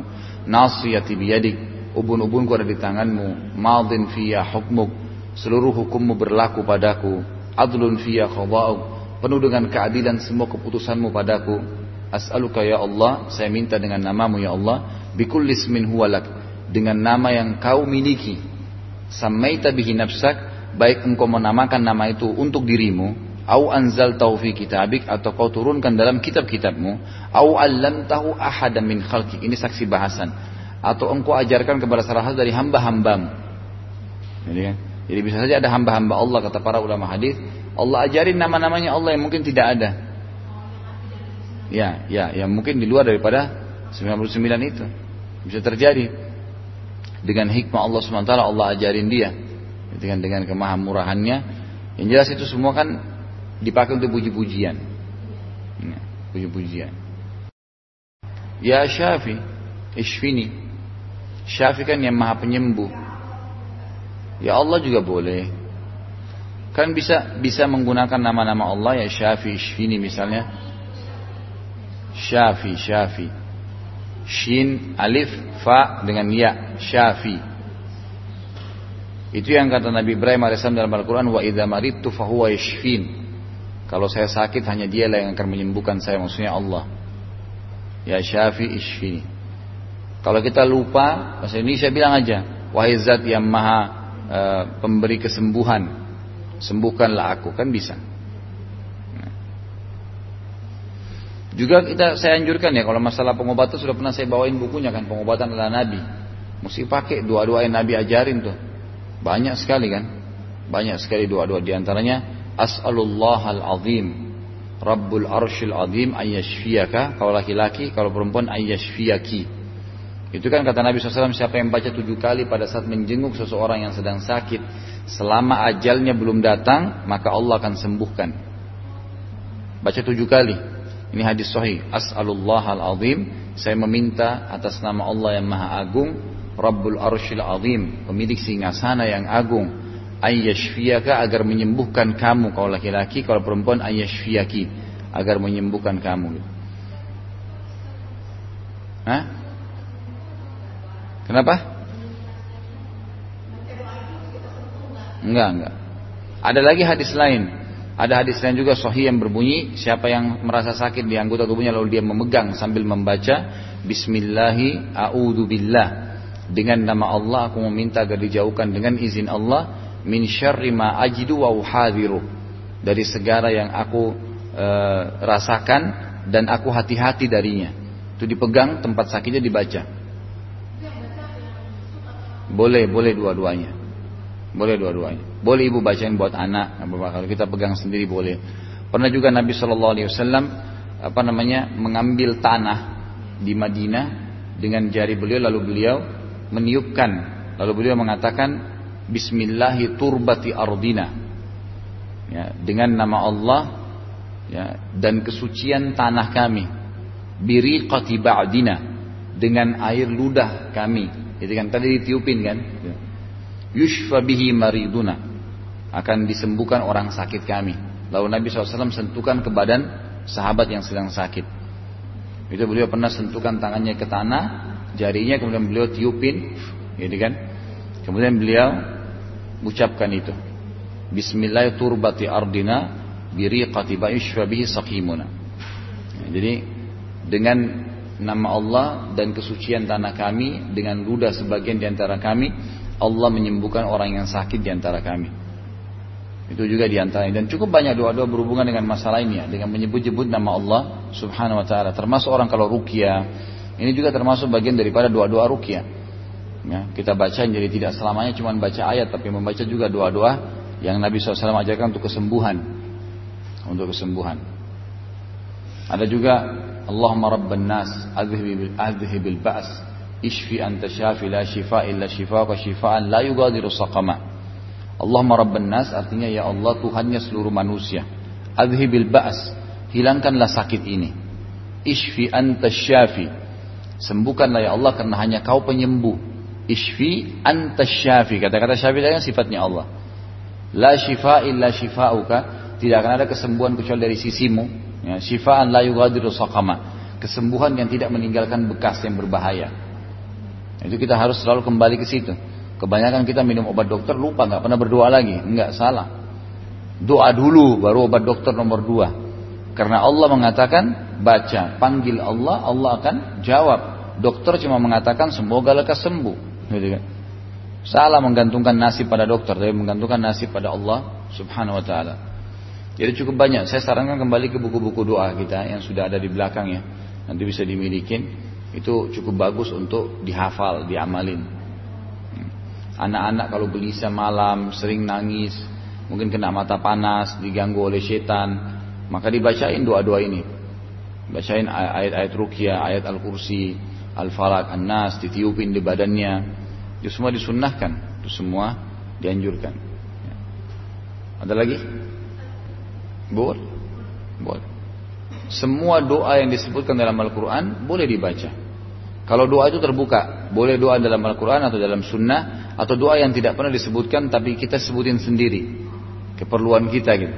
S1: Nasiyati biyadik, ubun-ubunku ada di tanganmu. Madin fiyah hukmuk, seluruh hukummu berlaku padaku. Adlun fiyah khada'uk, penuh dengan keadilan semua keputusanmu padaku As'aluka ya Allah, saya minta dengan namamu ya Allah, bikul ismin huwalak, dengan nama yang kau miliki. Samaita bihi nafsak, baik engkau menamakan nama itu untuk dirimu, au anzal taufi kitabik atau kau turunkan dalam kitab-kitabmu, au allam tahu ahada min khalki. Ini saksi bahasan. Atau engkau ajarkan kepada salah satu dari hamba-hambamu. Jadi, kan? Jadi bisa saja ada hamba-hamba Allah kata para ulama hadis, Allah ajarin nama-namanya Allah yang mungkin tidak ada. Ya, ya, yang mungkin di luar daripada 99 itu. Bisa terjadi. Dengan hikmah Allah SWT Allah ajarin dia. Dengan dengan kemahamurahannya. Yang jelas itu semua kan dipakai untuk puji-pujian. Ya, puji-pujian. Ya Syafi, Ishfini. Syafi kan yang maha penyembuh. Ya Allah juga boleh. Kan bisa bisa menggunakan nama-nama Allah ya Syafi, Ishfini misalnya Syafi, Syafi. Shin, alif, fa dengan ya, Syafi. Itu yang kata Nabi Ibrahim AS dalam Al-Quran, wa idha maridtu fahuwa yashfin. Kalau saya sakit hanya dialah yang akan menyembuhkan saya, maksudnya Allah. Ya Syafi ishfini. Kalau kita lupa, bahasa Indonesia bilang aja, wahai zat yang maha e, pemberi kesembuhan, sembuhkanlah aku, kan bisa. Nah. Juga kita saya anjurkan ya kalau masalah pengobatan sudah pernah saya bawain bukunya kan pengobatan adalah Nabi. Mesti pakai dua-dua yang Nabi ajarin tuh. Banyak sekali kan. Banyak sekali dua-dua di antaranya as'alullah al-azim Rabbul arshil azim ayyashfiyaka kalau laki-laki kalau perempuan ayyashfiyaki itu kan kata Nabi SAW siapa yang baca tujuh kali pada saat menjenguk seseorang yang sedang sakit selama ajalnya belum datang maka Allah akan sembuhkan baca tujuh kali ini hadis sahih as'alullah al-azim saya meminta atas nama Allah yang maha agung Rabbul Arshil Azim, pemilik singgasana yang agung, ayyashfiyaka agar menyembuhkan kamu kalau laki-laki, kalau perempuan ayyashfiyaki agar menyembuhkan kamu. Hah? Kenapa? Enggak, enggak. Ada lagi hadis lain. Ada hadis lain juga sahih yang berbunyi siapa yang merasa sakit di anggota tubuhnya lalu dia memegang sambil membaca Bismillahi a'udzu billah dengan nama Allah aku meminta agar dijauhkan dengan izin Allah min syarri ma ajidu wa uhadiru dari segala yang aku e, rasakan dan aku hati-hati darinya. Itu dipegang tempat sakitnya dibaca. Boleh, boleh dua-duanya. Boleh dua-duanya. Boleh ibu bacain buat anak, kalau kita pegang sendiri boleh. Pernah juga Nabi Shallallahu Alaihi Wasallam apa namanya mengambil tanah di Madinah dengan jari beliau lalu beliau meniupkan. Lalu beliau mengatakan Bismillahi turbati ardina. Ya, dengan nama Allah ya, dan kesucian tanah kami. Biriqati ba'dina. Dengan air ludah kami. Itu kan tadi ditiupin kan? Ya. Yushfa bihi mariduna. Akan disembuhkan orang sakit kami. Lalu Nabi SAW sentuhkan ke badan sahabat yang sedang sakit. Itu beliau pernah sentuhkan tangannya ke tanah jarinya kemudian beliau tiupin gitu kan? Kemudian beliau ucapkan itu. Bismillah turbati ardina biriqati ba'ishfa bihi saqimuna. Jadi dengan nama Allah dan kesucian tanah kami dengan ludah sebagian di antara kami Allah menyembuhkan orang yang sakit di antara kami itu juga di antaranya dan cukup banyak doa-doa berhubungan dengan masalah ini ya dengan menyebut-nyebut nama Allah Subhanahu wa taala termasuk orang kalau ruqyah ini juga termasuk bagian daripada doa-doa rukyah. Ya, kita baca jadi tidak selamanya cuma baca ayat, tapi membaca juga doa-doa yang Nabi SAW ajarkan untuk kesembuhan. Untuk kesembuhan. Ada juga Allahumma rabban nas adhibil ba's ishfi anta syafi la shifa illa shifa wa shifaan la yugadiru saqama. Allahumma rabban nas artinya ya Allah Tuhannya seluruh manusia. Adhibil ba's hilangkanlah sakit ini. Ishfi anta syafi Sembuhkanlah ya Allah karena hanya kau penyembuh. Ishfi anta syafi. Kata-kata syafi adalah sifatnya Allah. La shifa illa shifa'uka. Tidak akan ada kesembuhan kecuali dari sisimu. Ya, shifa'an la yugadiru saqama. Kesembuhan yang tidak meninggalkan bekas yang berbahaya. Itu kita harus selalu kembali ke situ. Kebanyakan kita minum obat dokter lupa nggak pernah berdoa lagi. Enggak salah. Doa dulu baru obat dokter nomor dua. Karena Allah mengatakan baca panggil Allah Allah akan jawab dokter cuma mengatakan semoga lekas sembuh. Gitu kan? Salah menggantungkan nasib pada dokter, tapi menggantungkan nasib pada Allah Subhanahu wa taala. Jadi cukup banyak. Saya sarankan kembali ke buku-buku doa kita yang sudah ada di belakang ya. Nanti bisa dimiliki. Itu cukup bagus untuk dihafal, diamalin. Anak-anak kalau gelisah malam, sering nangis, mungkin kena mata panas, diganggu oleh setan, maka dibacain doa-doa ini. Bacain ayat-ayat rukyah, ayat al-kursi, al-falak, an-nas, ditiupin di badannya. Itu semua disunnahkan, itu semua dianjurkan. Ada lagi? Boleh. Boleh. Semua doa yang disebutkan dalam Al-Quran boleh dibaca. Kalau doa itu terbuka, boleh doa dalam Al-Quran atau dalam sunnah, atau doa yang tidak pernah disebutkan tapi kita sebutin sendiri. Keperluan kita gitu.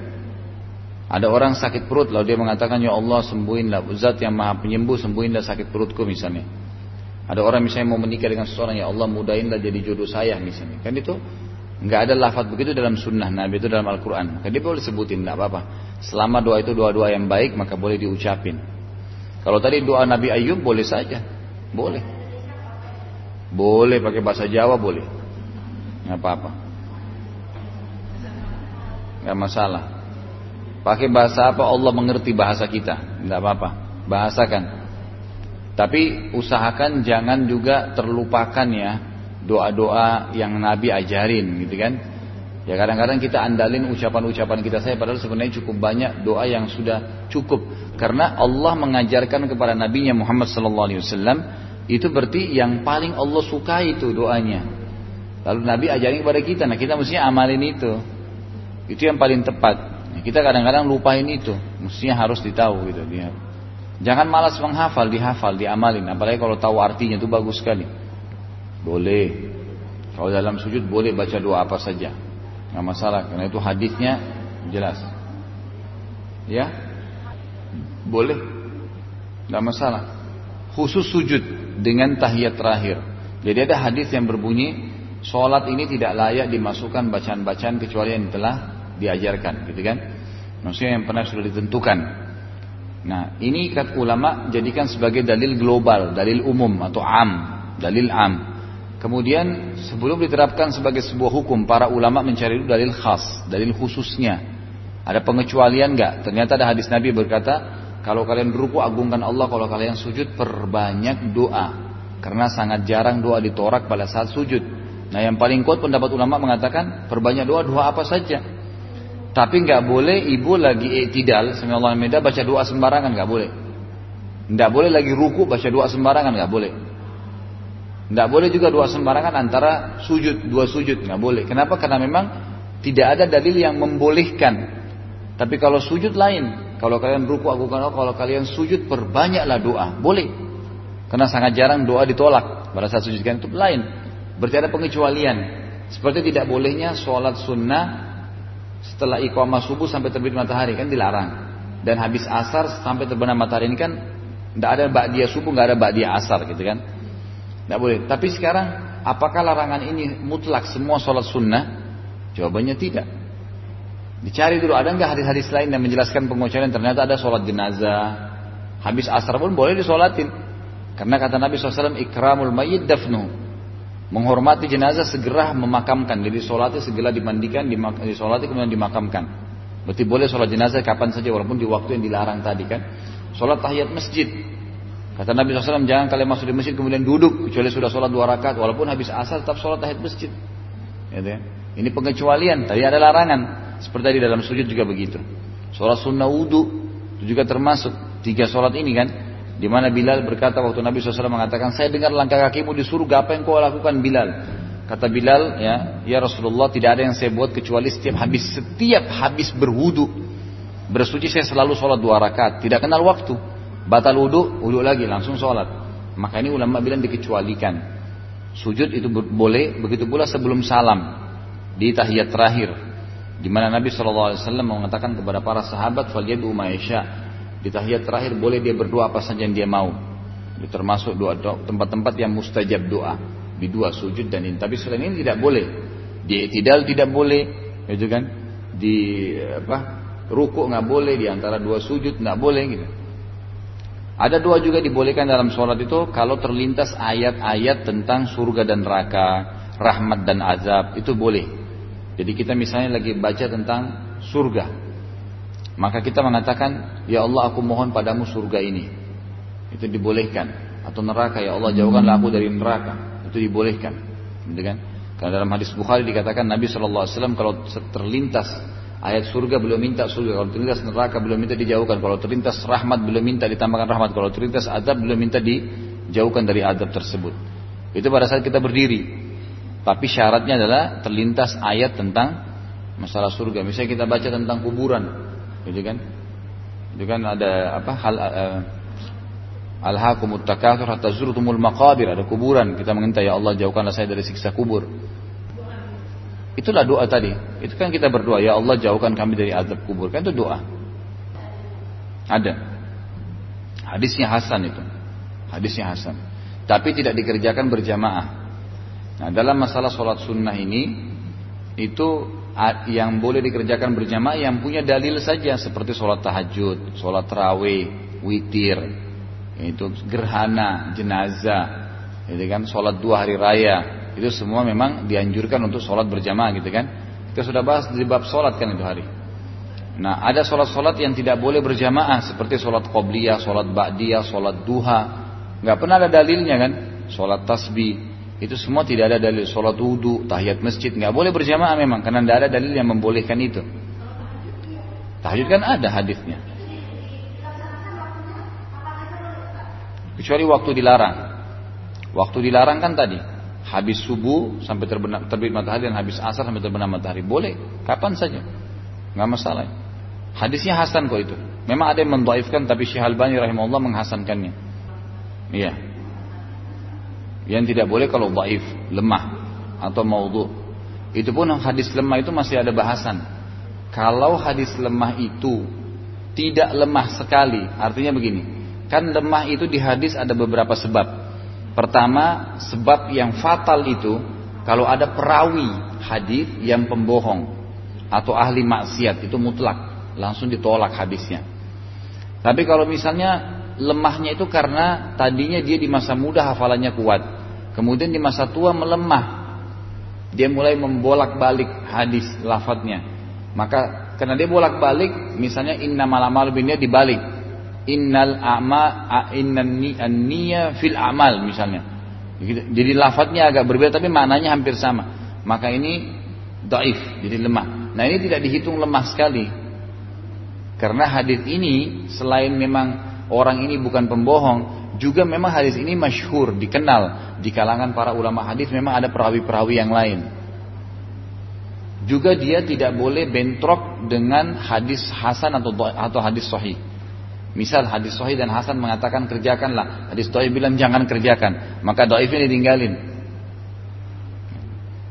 S1: Ada orang sakit perut lalu dia mengatakan ya Allah sembuhinlah zat yang maha penyembuh sembuhinlah sakit perutku misalnya. Ada orang misalnya mau menikah dengan seseorang ya Allah mudahinlah jadi jodoh saya misalnya. Kan itu nggak ada lafaz begitu dalam sunnah Nabi itu dalam Al-Quran. Maka dia boleh sebutin nggak apa-apa. Selama doa itu doa-doa yang baik maka boleh diucapin. Kalau tadi doa Nabi Ayub boleh saja, boleh. Boleh pakai bahasa Jawa boleh. Nggak apa-apa. Nggak masalah. Pakai bahasa apa Allah mengerti bahasa kita. Nggak apa-apa. Bahasakan. Tapi usahakan jangan juga terlupakan ya doa-doa yang Nabi ajarin gitu kan. Ya kadang-kadang kita andalin ucapan-ucapan kita saya padahal sebenarnya cukup banyak doa yang sudah cukup karena Allah mengajarkan kepada nabinya Muhammad sallallahu alaihi wasallam itu berarti yang paling Allah sukai itu doanya. Lalu Nabi ajarin kepada kita, nah kita mestinya amalin itu. Itu yang paling tepat. Nah, kita kadang-kadang lupain itu, mestinya harus ditahu gitu dia. Jangan malas menghafal, dihafal, diamalin. Apalagi kalau tahu artinya itu bagus sekali. Boleh. Kalau dalam sujud boleh baca doa apa saja. Nggak masalah, karena itu hadisnya jelas. Ya, boleh. Nggak masalah. Khusus sujud dengan tahiyat terakhir. Jadi ada hadis yang berbunyi, sholat ini tidak layak dimasukkan bacaan-bacaan kecuali yang telah diajarkan, gitu kan? Maksudnya yang pernah sudah ditentukan. Nah, ini kata ulama jadikan sebagai dalil global, dalil umum atau am, dalil am. Kemudian sebelum diterapkan sebagai sebuah hukum, para ulama mencari dalil khas, dalil khususnya. Ada pengecualian enggak? Ternyata ada hadis Nabi berkata, kalau kalian beruku agungkan Allah, kalau kalian sujud perbanyak doa. Karena sangat jarang doa ditorak pada saat sujud. Nah yang paling kuat pendapat ulama mengatakan perbanyak doa, doa apa saja. Tapi nggak boleh ibu lagi tidak, Allah meda baca doa sembarangan nggak boleh. Nggak boleh lagi ruku baca doa sembarangan nggak boleh. Nggak boleh juga doa sembarangan antara sujud dua sujud nggak boleh. Kenapa? Karena memang tidak ada dalil yang membolehkan. Tapi kalau sujud lain, kalau kalian ruku agungkan Allah, kalau kalian sujud perbanyaklah doa. Boleh. Karena sangat jarang doa ditolak pada saat sujud kan itu lain. Berarti ada pengecualian. Seperti tidak bolehnya sholat sunnah setelah iqamah subuh sampai terbit matahari kan dilarang. Dan habis asar sampai terbenam matahari ini kan tidak ada ba'diyah subuh, nggak ada ba'diyah asar gitu kan. Tidak boleh. Tapi sekarang apakah larangan ini mutlak semua sholat sunnah? Jawabannya tidak. Dicari dulu ada nggak hadis-hadis lain yang menjelaskan pengucapan ternyata ada sholat jenazah. Habis asar pun boleh disolatin. Karena kata Nabi SAW ikramul mayyid dafnu. Menghormati jenazah segera memakamkan. Jadi sholatnya segera dimandikan, disolati kemudian dimakamkan. Berarti boleh sholat jenazah kapan saja walaupun di waktu yang dilarang tadi kan. Sholat tahiyat masjid. Kata Nabi SAW jangan kalian masuk di masjid kemudian duduk kecuali sudah sholat dua rakaat walaupun habis asar tetap sholat tahiyat masjid. Gitu ya. Ini pengecualian. Tadi ada larangan. Seperti tadi dalam sujud juga begitu. Sholat sunnah wudhu itu juga termasuk tiga sholat ini kan. Di mana Bilal berkata waktu Nabi SAW mengatakan, saya dengar langkah kakimu di surga, apa yang kau lakukan Bilal? Kata Bilal, ya, ya Rasulullah tidak ada yang saya buat kecuali setiap habis setiap habis berwudu bersuci saya selalu sholat dua rakaat, tidak kenal waktu. Batal wudu, wudu lagi langsung sholat. Maka ini ulama bilang dikecualikan. Sujud itu boleh, begitu pula sebelum salam di tahiyat terakhir. Di mana Nabi SAW mengatakan kepada para sahabat, "Falyadu ma'isya." Di tahiyat terakhir boleh dia berdoa apa saja yang dia mau. Itu termasuk doa tempat-tempat yang mustajab doa. Di dua sujud dan ini. Tapi selain ini tidak boleh. Di tidak tidak boleh, itu kan? Di apa? Ruku nggak boleh di antara dua sujud nggak boleh gitu. Ada doa juga dibolehkan dalam sholat itu kalau terlintas ayat-ayat tentang surga dan neraka, rahmat dan azab itu boleh. Jadi kita misalnya lagi baca tentang surga. Maka kita mengatakan, Ya Allah aku mohon padamu surga ini. Itu dibolehkan. Atau neraka, Ya Allah jauhkanlah aku dari neraka. Itu dibolehkan. Gitu kan? Karena dalam hadis Bukhari dikatakan Nabi SAW kalau terlintas ayat surga belum minta surga. Kalau terlintas neraka belum minta dijauhkan. Kalau terlintas rahmat belum minta ditambahkan rahmat. Kalau terlintas adab belum minta dijauhkan dari adab tersebut. Itu pada saat kita berdiri. Tapi syaratnya adalah terlintas ayat tentang masalah surga. Misalnya kita baca tentang kuburan, gitu kan? Itu kan ada apa hal uh, Alhaqumut takatsur hatta zurtumul maqabir, ada kuburan. Kita meminta ya Allah jauhkanlah saya dari siksa kubur. Itulah doa tadi. Itu kan kita berdoa, ya Allah jauhkan kami dari azab kubur. Kan itu doa. Ada. Hadisnya Hasan itu. Hadisnya Hasan. Tapi tidak dikerjakan berjamaah. Nah dalam masalah sholat sunnah ini itu yang boleh dikerjakan berjamaah yang punya dalil saja seperti sholat tahajud, sholat terawih, witir, itu gerhana, jenazah, gitu kan? Sholat dua hari raya, itu semua memang dianjurkan untuk sholat berjamaah gitu kan? Kita sudah bahas di bab sholat kan itu hari. Nah, ada sholat-sholat yang tidak boleh berjamaah seperti sholat qobliyah, sholat ba'diyah, sholat duha. Nggak pernah ada dalilnya kan? Sholat tasbih, itu semua tidak ada dalil. Sholat wudhu, tahiyat masjid, nggak boleh berjamaah memang karena tidak ada dalil yang membolehkan itu. Tahajud kan ada hadisnya. Kecuali waktu dilarang. Waktu dilarang kan tadi habis subuh sampai terbenam, terbit matahari dan habis asar sampai terbenam matahari boleh kapan saja nggak masalah hadisnya hasan kok itu memang ada yang mendaifkan tapi Syekh Albani rahimahullah menghasankannya iya yang tidak boleh kalau daif lemah atau maudhu. Itu pun hadis lemah itu masih ada bahasan. Kalau hadis lemah itu tidak lemah sekali artinya begini. Kan lemah itu di hadis ada beberapa sebab. Pertama, sebab yang fatal itu kalau ada perawi hadis yang pembohong atau ahli maksiat itu mutlak, langsung ditolak hadisnya. Tapi kalau misalnya lemahnya itu karena tadinya dia di masa muda hafalannya kuat, kemudian di masa tua melemah. Dia mulai membolak-balik hadis lafadznya. Maka karena dia bolak-balik, misalnya inna malamal binnya dibalik, innal a'ma innan niyya fil amal misalnya. Jadi lafadznya agak berbeda tapi maknanya hampir sama. Maka ini daif, jadi lemah. Nah ini tidak dihitung lemah sekali. Karena hadis ini selain memang orang ini bukan pembohong, juga memang hadis ini masyhur, dikenal di kalangan para ulama hadis memang ada perawi-perawi yang lain. Juga dia tidak boleh bentrok dengan hadis hasan atau atau hadis sahih. Misal hadis sahih dan hasan mengatakan kerjakanlah. Hadis sahih bilang jangan kerjakan. Maka dhaifnya ditinggalin.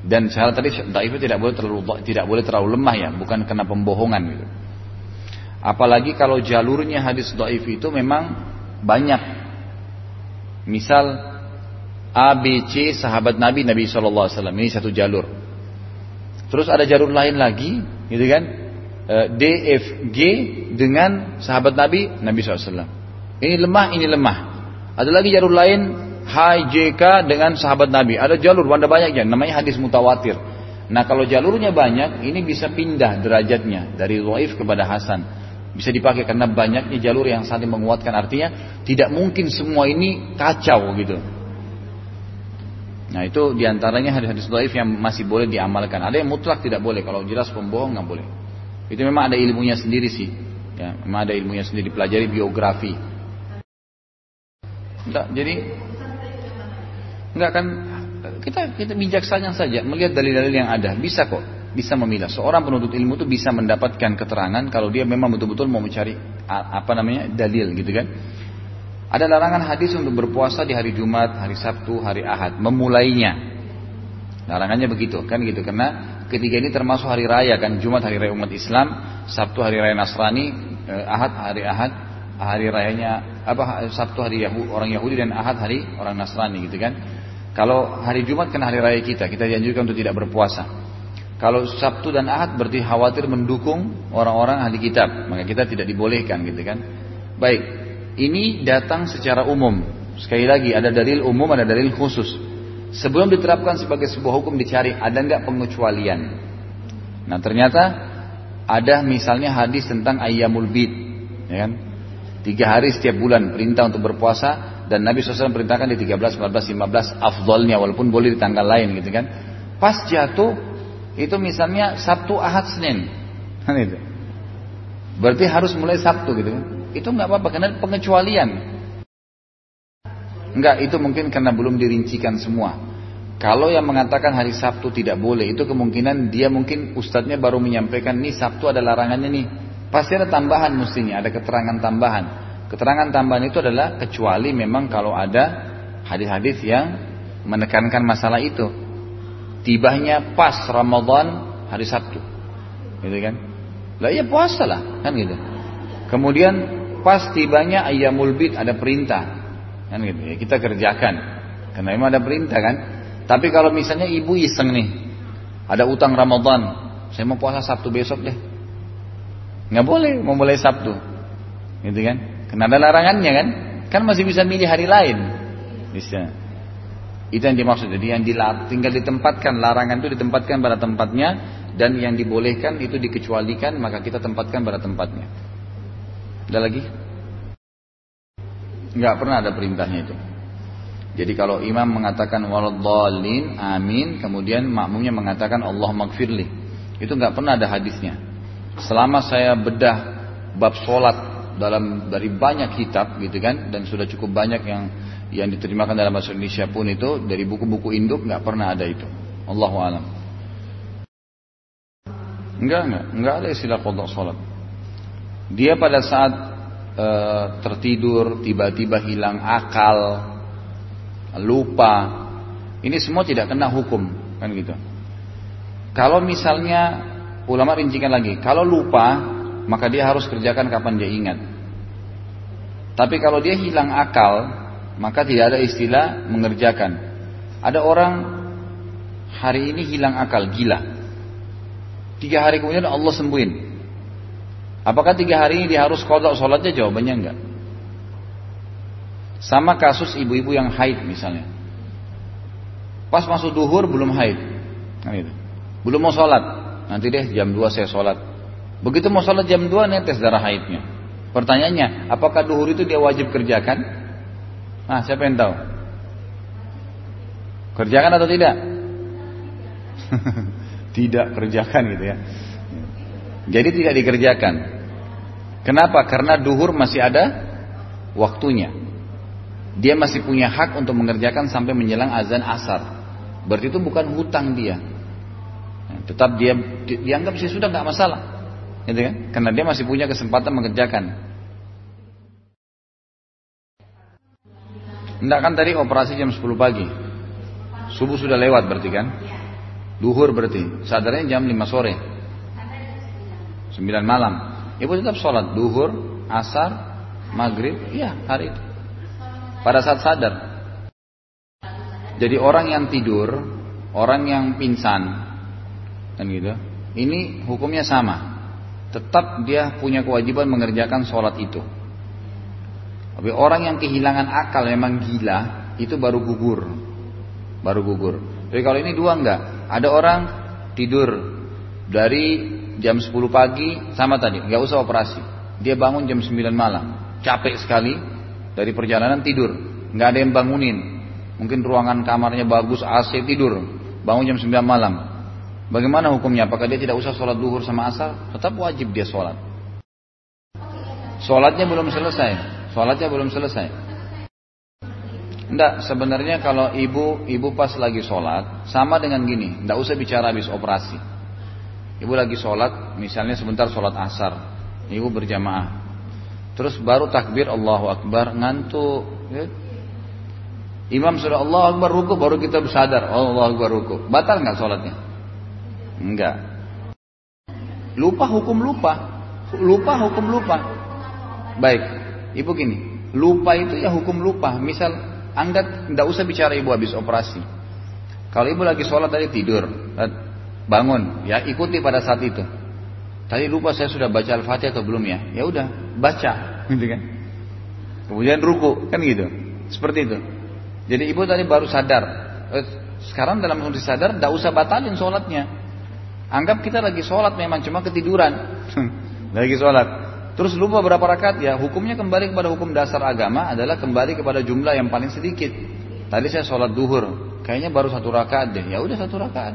S1: Dan cara tadi dhaifnya tidak boleh terlalu tidak boleh terlalu lemah ya, bukan karena pembohongan gitu. Apalagi kalau jalurnya hadis dhaif itu memang banyak. Misal A, B, C sahabat Nabi Nabi SAW ini satu jalur. Terus ada jalur lain lagi, gitu kan? Eh, D, F, G dengan sahabat Nabi, Nabi SAW. Ini lemah, ini lemah. Ada lagi jalur lain, H, J, K dengan sahabat Nabi. Ada jalur, banyak ya, namanya hadis mutawatir. Nah kalau jalurnya banyak, ini bisa pindah derajatnya dari Waif kepada Hasan. Bisa dipakai karena banyaknya jalur yang saling menguatkan artinya tidak mungkin semua ini kacau gitu. Nah itu di antaranya hadis-hadis doif yang masih boleh diamalkan. Ada yang mutlak tidak boleh. Kalau jelas pembohong nggak boleh. Itu memang ada ilmunya sendiri sih. Ya, memang ada ilmunya sendiri pelajari biografi. Enggak, jadi enggak kan kita kita bijaksana saja melihat dalil-dalil yang ada. Bisa kok, bisa memilah. Seorang penuntut ilmu itu bisa mendapatkan keterangan kalau dia memang betul-betul mau mencari apa namanya dalil gitu kan. Ada larangan hadis untuk berpuasa di hari Jumat, hari Sabtu, hari Ahad, memulainya. Larangannya begitu kan gitu karena ketiga ini termasuk hari raya kan Jumat hari raya umat Islam Sabtu hari raya Nasrani eh, Ahad hari Ahad hari rayanya apa Sabtu hari Yahudi, orang Yahudi dan Ahad hari orang Nasrani gitu kan kalau hari Jumat kan hari raya kita kita dianjurkan untuk tidak berpuasa kalau Sabtu dan Ahad berarti khawatir mendukung orang-orang ahli kitab maka kita tidak dibolehkan gitu kan baik ini datang secara umum sekali lagi ada dalil umum ada dalil khusus Sebelum diterapkan sebagai sebuah hukum dicari ada nggak pengecualian. Nah ternyata ada misalnya hadis tentang ayamul bid, ya kan? Tiga hari setiap bulan perintah untuk berpuasa dan Nabi SAW perintahkan di 13, 14, 15 afdolnya walaupun boleh di tanggal lain gitu kan. Pas jatuh itu misalnya Sabtu, Ahad, Senin. Kan itu. Berarti harus mulai Sabtu gitu kan. Itu nggak apa-apa karena pengecualian. Enggak, itu mungkin karena belum dirincikan semua. Kalau yang mengatakan hari Sabtu tidak boleh, itu kemungkinan dia mungkin ustadznya baru menyampaikan, nih Sabtu ada larangannya nih. Pasti ada tambahan mestinya, ada keterangan tambahan. Keterangan tambahan itu adalah kecuali memang kalau ada hadis-hadis yang menekankan masalah itu. Tibahnya pas Ramadan hari Sabtu. Gitu kan? Lah iya puasa lah, kan gitu. Kemudian pas tibanya ayamul bid ada perintah Kan gitu ya, kita kerjakan. Karena memang ada perintah kan. Tapi kalau misalnya ibu iseng nih, ada utang Ramadan, saya mau puasa Sabtu besok deh. Nggak boleh mau mulai Sabtu. Gitu kan? Karena ada larangannya kan. Kan masih bisa milih hari lain. Bisa. Itu yang dimaksud. Jadi yang dilar, tinggal ditempatkan larangan itu ditempatkan pada tempatnya dan yang dibolehkan itu dikecualikan maka kita tempatkan pada tempatnya. Ada lagi? Enggak pernah ada perintahnya itu. Jadi kalau imam mengatakan waladhdallin amin kemudian makmumnya mengatakan Allah magfirli. Itu enggak pernah ada hadisnya. Selama saya bedah bab sholat dalam dari banyak kitab gitu kan dan sudah cukup banyak yang yang diterimakan dalam bahasa Indonesia pun itu dari buku-buku induk nggak pernah ada itu. Allahu alam. Enggak, enggak, enggak ada istilah kodok sholat. Dia pada saat e, tertidur tiba-tiba hilang akal, lupa, ini semua tidak kena hukum kan gitu. Kalau misalnya ulama rincikan lagi, kalau lupa maka dia harus kerjakan kapan dia ingat. Tapi kalau dia hilang akal, maka tidak ada istilah mengerjakan. Ada orang hari ini hilang akal, gila. Tiga hari kemudian Allah sembuhin. Apakah tiga hari ini dia harus kodok sholatnya? Jawabannya enggak. Sama kasus ibu-ibu yang haid misalnya. Pas masuk duhur belum haid. Nah. Belum mau sholat. Nanti deh jam 2 saya sholat. Begitu mau sholat jam 2 netes darah haidnya. Pertanyaannya, apakah duhur itu dia wajib kerjakan? Nah, siapa yang tahu? Kerjakan atau tidak? tidak kerjakan gitu ya. Jadi tidak dikerjakan. Kenapa? Karena duhur masih ada waktunya. Dia masih punya hak untuk mengerjakan sampai menjelang azan asar. Berarti itu bukan hutang dia. Tetap dia dianggap sih sudah nggak masalah. Gitu kan? Karena dia masih punya kesempatan mengerjakan. Enggak kan tadi operasi jam 10 pagi. Subuh sudah lewat berarti kan? Duhur berarti. Sadarnya jam 5 sore. 9 malam. Ibu tetap sholat duhur, asar, maghrib. Iya hari itu. Pada saat sadar. Jadi orang yang tidur, orang yang pingsan, kan gitu. Ini hukumnya sama. Tetap dia punya kewajiban mengerjakan sholat itu. Tapi orang yang kehilangan akal memang gila, itu baru gugur. Baru gugur. Tapi kalau ini dua enggak. Ada orang tidur dari jam 10 pagi sama tadi, enggak usah operasi. Dia bangun jam 9 malam. Capek sekali dari perjalanan tidur. Enggak ada yang bangunin. Mungkin ruangan kamarnya bagus, AC tidur. Bangun jam 9 malam. Bagaimana hukumnya? Apakah dia tidak usah sholat duhur sama asar? Tetap wajib dia sholat. Sholatnya belum selesai. Sholatnya belum selesai. Enggak, sebenarnya kalau ibu ibu pas lagi sholat sama dengan gini, enggak usah bicara habis operasi. Ibu lagi sholat, misalnya sebentar sholat asar, ibu berjamaah, terus baru takbir Allahu Akbar ngantuk. Ya. Imam sudah Allah Akbar ruku baru kita bersadar oh, Allah Akbar ruku. Batal nggak sholatnya? Enggak. Lupa hukum lupa, lupa hukum lupa. Baik, Ibu gini, lupa itu ya hukum lupa. Misal Anda tidak usah bicara ibu habis operasi. Kalau ibu lagi sholat tadi tidur, eh, bangun, ya ikuti pada saat itu. Tadi lupa saya sudah baca al-fatihah atau belum ya? Ya udah, baca, gitu kan? Kemudian ruku, kan gitu. Seperti itu. Jadi ibu tadi baru sadar. Eh, sekarang dalam kondisi sadar, tidak usah batalin sholatnya. Anggap kita lagi sholat memang cuma ketiduran. lagi sholat. Terus lupa berapa rakaat ya, hukumnya kembali kepada hukum dasar agama adalah kembali kepada jumlah yang paling sedikit. Tadi saya sholat duhur, kayaknya baru satu rakaat deh. Ya udah satu rakaat.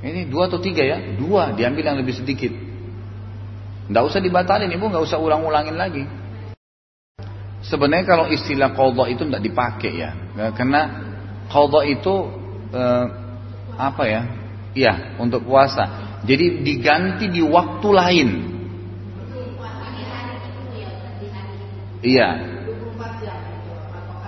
S1: Ini dua atau tiga ya? Dua, diambil yang lebih sedikit. Tidak usah dibatalin, ibu nggak usah ulang-ulangin lagi. Sebenarnya kalau istilah kodok itu tidak dipakai ya, karena kodok itu eh, apa ya? Iya, untuk puasa. Jadi diganti di waktu lain. Iya.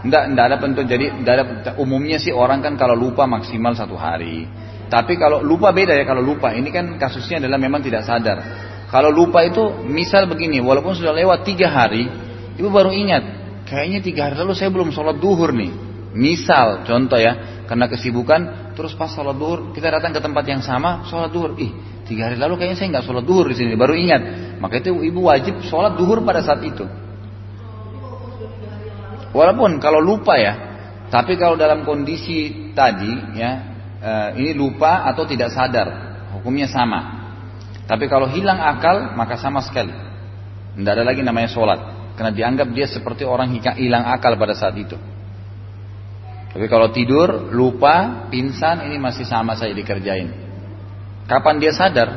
S1: Enggak, enggak ada penentu. Jadi ada umumnya sih orang kan kalau lupa maksimal satu hari. Tapi kalau lupa beda ya kalau lupa. Ini kan kasusnya adalah memang tidak sadar. Kalau lupa itu misal begini, walaupun sudah lewat tiga hari, ibu baru ingat, kayaknya tiga hari lalu saya belum sholat duhur nih. Misal, contoh ya, karena kesibukan, terus pas sholat duhur, kita datang ke tempat yang sama, sholat duhur, ih tiga hari lalu kayaknya saya nggak sholat duhur di sini, baru ingat. Maka itu ibu wajib sholat duhur pada saat itu. Walaupun kalau lupa ya, Tapi kalau dalam kondisi tadi ya eh, ini lupa atau tidak sadar, hukumnya sama. Tapi kalau hilang akal maka sama sekali. Tidak ada lagi namanya sholat. Karena dianggap dia seperti orang hilang akal pada saat itu. Tapi kalau tidur, lupa, pingsan, ini masih sama saya dikerjain. Kapan dia sadar?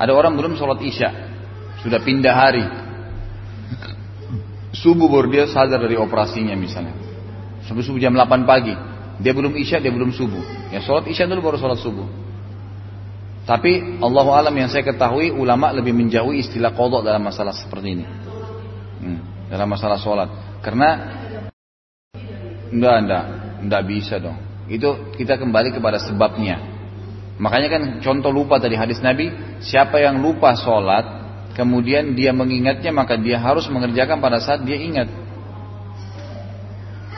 S1: Ada orang belum sholat isya. Sudah pindah hari. Subuh baru dia sadar dari operasinya misalnya. Subuh subuh jam 8 pagi. Dia belum isya, dia belum subuh. Ya sholat isya dulu baru sholat subuh. Tapi Allah alam yang saya ketahui ulama lebih menjauhi istilah kodok dalam masalah seperti ini. Hmm, dalam masalah sholat. Karena enggak, enggak, enggak bisa dong. Itu kita kembali kepada sebabnya. Makanya kan contoh lupa tadi hadis Nabi, siapa yang lupa sholat, kemudian dia mengingatnya maka dia harus mengerjakan pada saat dia ingat.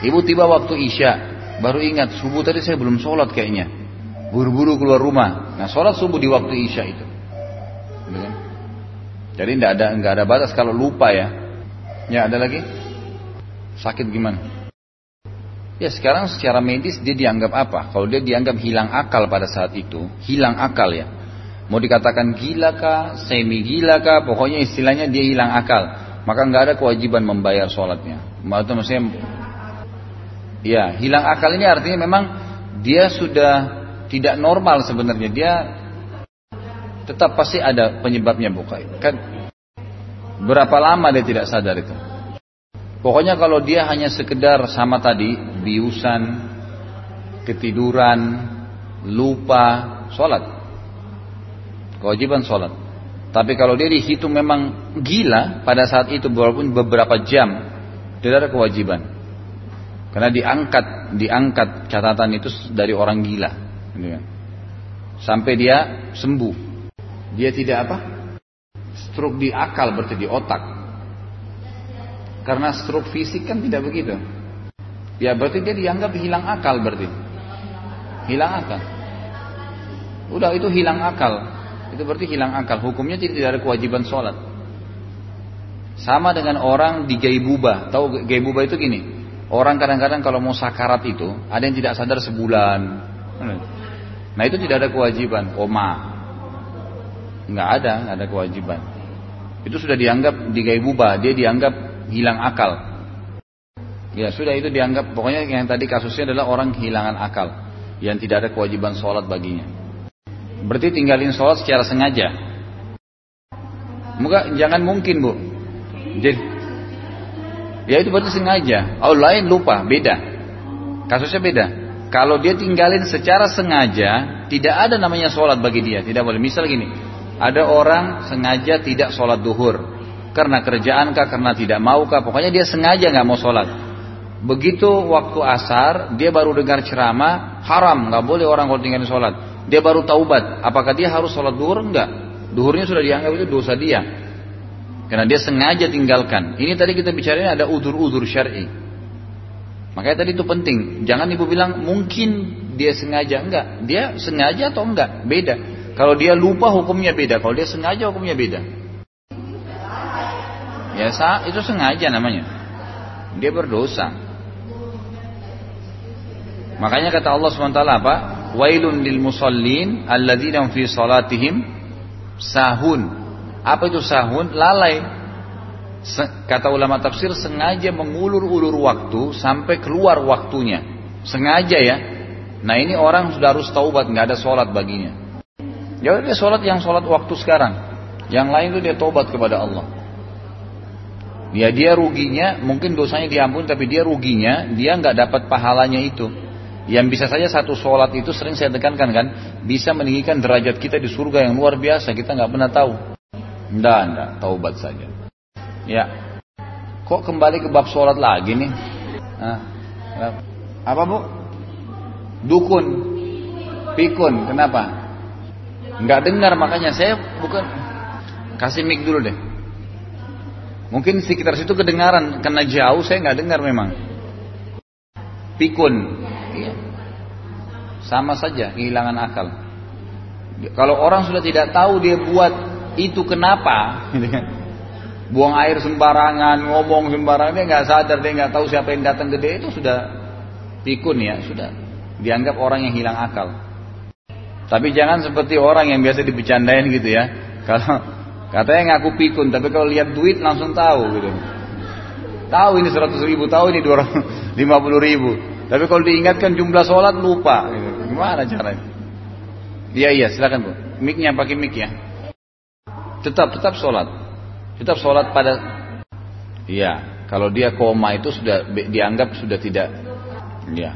S1: Ibu tiba waktu isya, baru ingat subuh tadi saya belum sholat kayaknya buru-buru keluar rumah. Nah, sholat subuh di waktu isya itu. Kan? Jadi tidak ada nggak ada batas kalau lupa ya. Ya ada lagi? Sakit gimana? Ya sekarang secara medis dia dianggap apa? Kalau dia dianggap hilang akal pada saat itu, hilang akal ya. Mau dikatakan gila kah, semi gila kah, pokoknya istilahnya dia hilang akal. Maka nggak ada kewajiban membayar sholatnya. Maksudnya, ya hilang akal ini artinya memang dia sudah tidak normal sebenarnya dia tetap pasti ada penyebabnya bukan kan berapa lama dia tidak sadar itu pokoknya kalau dia hanya sekedar sama tadi biusan ketiduran lupa sholat kewajiban sholat tapi kalau dia dihitung memang gila pada saat itu walaupun beberapa jam tidak ada kewajiban karena diangkat diangkat catatan itu dari orang gila Gitu kan. Sampai dia sembuh. Dia tidak apa? Stroke di akal berarti di otak. Karena stroke fisik kan tidak begitu. Ya berarti dia dianggap hilang akal berarti. Hilang akal. Udah itu hilang akal. Itu berarti hilang akal. Hukumnya tidak ada kewajiban sholat. Sama dengan orang di gaibuba. Tahu gaibuba itu gini. Orang kadang-kadang kalau mau sakarat itu ada yang tidak sadar sebulan. Nah itu tidak ada kewajiban koma. Nggak ada, nggak ada kewajiban. Itu sudah dianggap digaibubah, dia dianggap hilang akal. Ya sudah itu dianggap pokoknya yang tadi kasusnya adalah orang kehilangan akal yang tidak ada kewajiban sholat baginya. Berarti tinggalin sholat secara sengaja. Muka jangan mungkin bu. Jadi ya itu berarti sengaja. Oh lain lupa beda. Kasusnya beda. Kalau dia tinggalin secara sengaja, tidak ada namanya sholat bagi dia. Tidak boleh. Misal gini, ada orang sengaja tidak sholat duhur. Karena kerjaan kah, karena tidak mau kah. Pokoknya dia sengaja nggak mau sholat. Begitu waktu asar, dia baru dengar ceramah, haram, nggak boleh orang kalau tinggalin sholat. Dia baru taubat. Apakah dia harus sholat duhur? Enggak. Duhurnya sudah dianggap itu dosa dia. Karena dia sengaja tinggalkan. Ini tadi kita bicarain ada udur-udur syar'i. Makanya tadi itu penting. Jangan ibu bilang mungkin dia sengaja enggak. Dia sengaja atau enggak? Beda. Kalau dia lupa hukumnya beda. Kalau dia sengaja hukumnya beda. Ya itu sengaja namanya. Dia berdosa. Makanya kata Allah SWT apa? Wailun lil musallin alladzina fi salatihim sahun. Apa itu sahun? Lalai. Kata ulama tafsir sengaja mengulur-ulur waktu sampai keluar waktunya. Sengaja ya. Nah ini orang sudah harus taubat nggak ada sholat baginya. Ya dia sholat yang sholat waktu sekarang. Yang lain itu dia taubat kepada Allah. Ya dia ruginya mungkin dosanya diampuni tapi dia ruginya dia nggak dapat pahalanya itu yang bisa saja satu sholat itu sering saya tekankan kan bisa meninggikan derajat kita di surga yang luar biasa kita nggak pernah tahu Enggak, enggak, taubat saja. Ya. Kok kembali ke bab sholat lagi nih? Nah, apa bu? Dukun, pikun, kenapa? Nggak dengar makanya saya bukan kasih mic dulu deh. Mungkin sekitar situ kedengaran karena jauh saya nggak dengar memang. Pikun, iya. sama saja kehilangan akal. Kalau orang sudah tidak tahu dia buat itu kenapa, gitu kan? buang air sembarangan, ngomong sembarangan, dia nggak sadar, dia nggak tahu siapa yang datang ke dia itu sudah pikun ya, sudah dianggap orang yang hilang akal. Tapi jangan seperti orang yang biasa dibicarain gitu ya. Kalau katanya ngaku pikun, tapi kalau lihat duit langsung tahu gitu. Tahu ini 100 ribu, tahu ini 250 ribu. Tapi kalau diingatkan jumlah sholat lupa. Gimana caranya? Iya iya silakan bu. Miknya pakai mik ya. Tetap tetap sholat. Tetap sholat pada. Iya. Kalau dia koma itu sudah dianggap sudah tidak. Iya.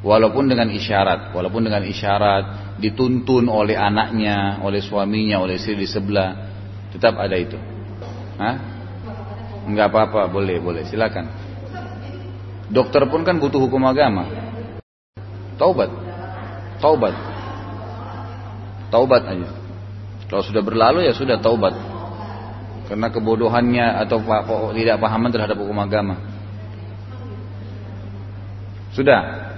S1: Walaupun dengan isyarat, walaupun dengan isyarat dituntun oleh anaknya, oleh suaminya, oleh istri di sebelah, tetap ada itu. Hah? Enggak apa-apa, boleh, boleh, silakan. Dokter pun kan butuh hukum agama. Taubat. Taubat. Taubat aja. Kalau sudah berlalu ya sudah taubat. Karena kebodohannya atau tidak pahaman terhadap hukum agama. Sudah.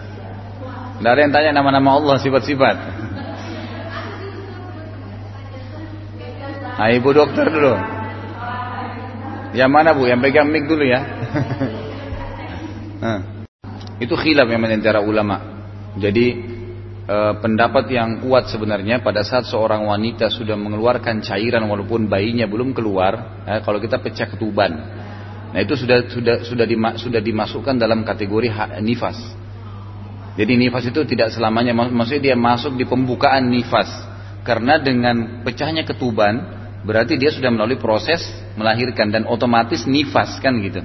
S1: Tidak ada yang tanya nama-nama Allah, sifat-sifat. Nah, ibu dokter dulu. Yang mana bu? Yang pegang mic dulu ya. nah, itu khilaf yang antara ulama. Jadi e, pendapat yang kuat sebenarnya pada saat seorang wanita sudah mengeluarkan cairan walaupun bayinya belum keluar, eh, kalau kita pecah ketuban. Nah itu sudah sudah sudah sudah dimasukkan dalam kategori nifas. Jadi nifas itu tidak selamanya maksudnya dia masuk di pembukaan nifas. Karena dengan pecahnya ketuban berarti dia sudah melalui proses melahirkan dan otomatis nifas kan gitu.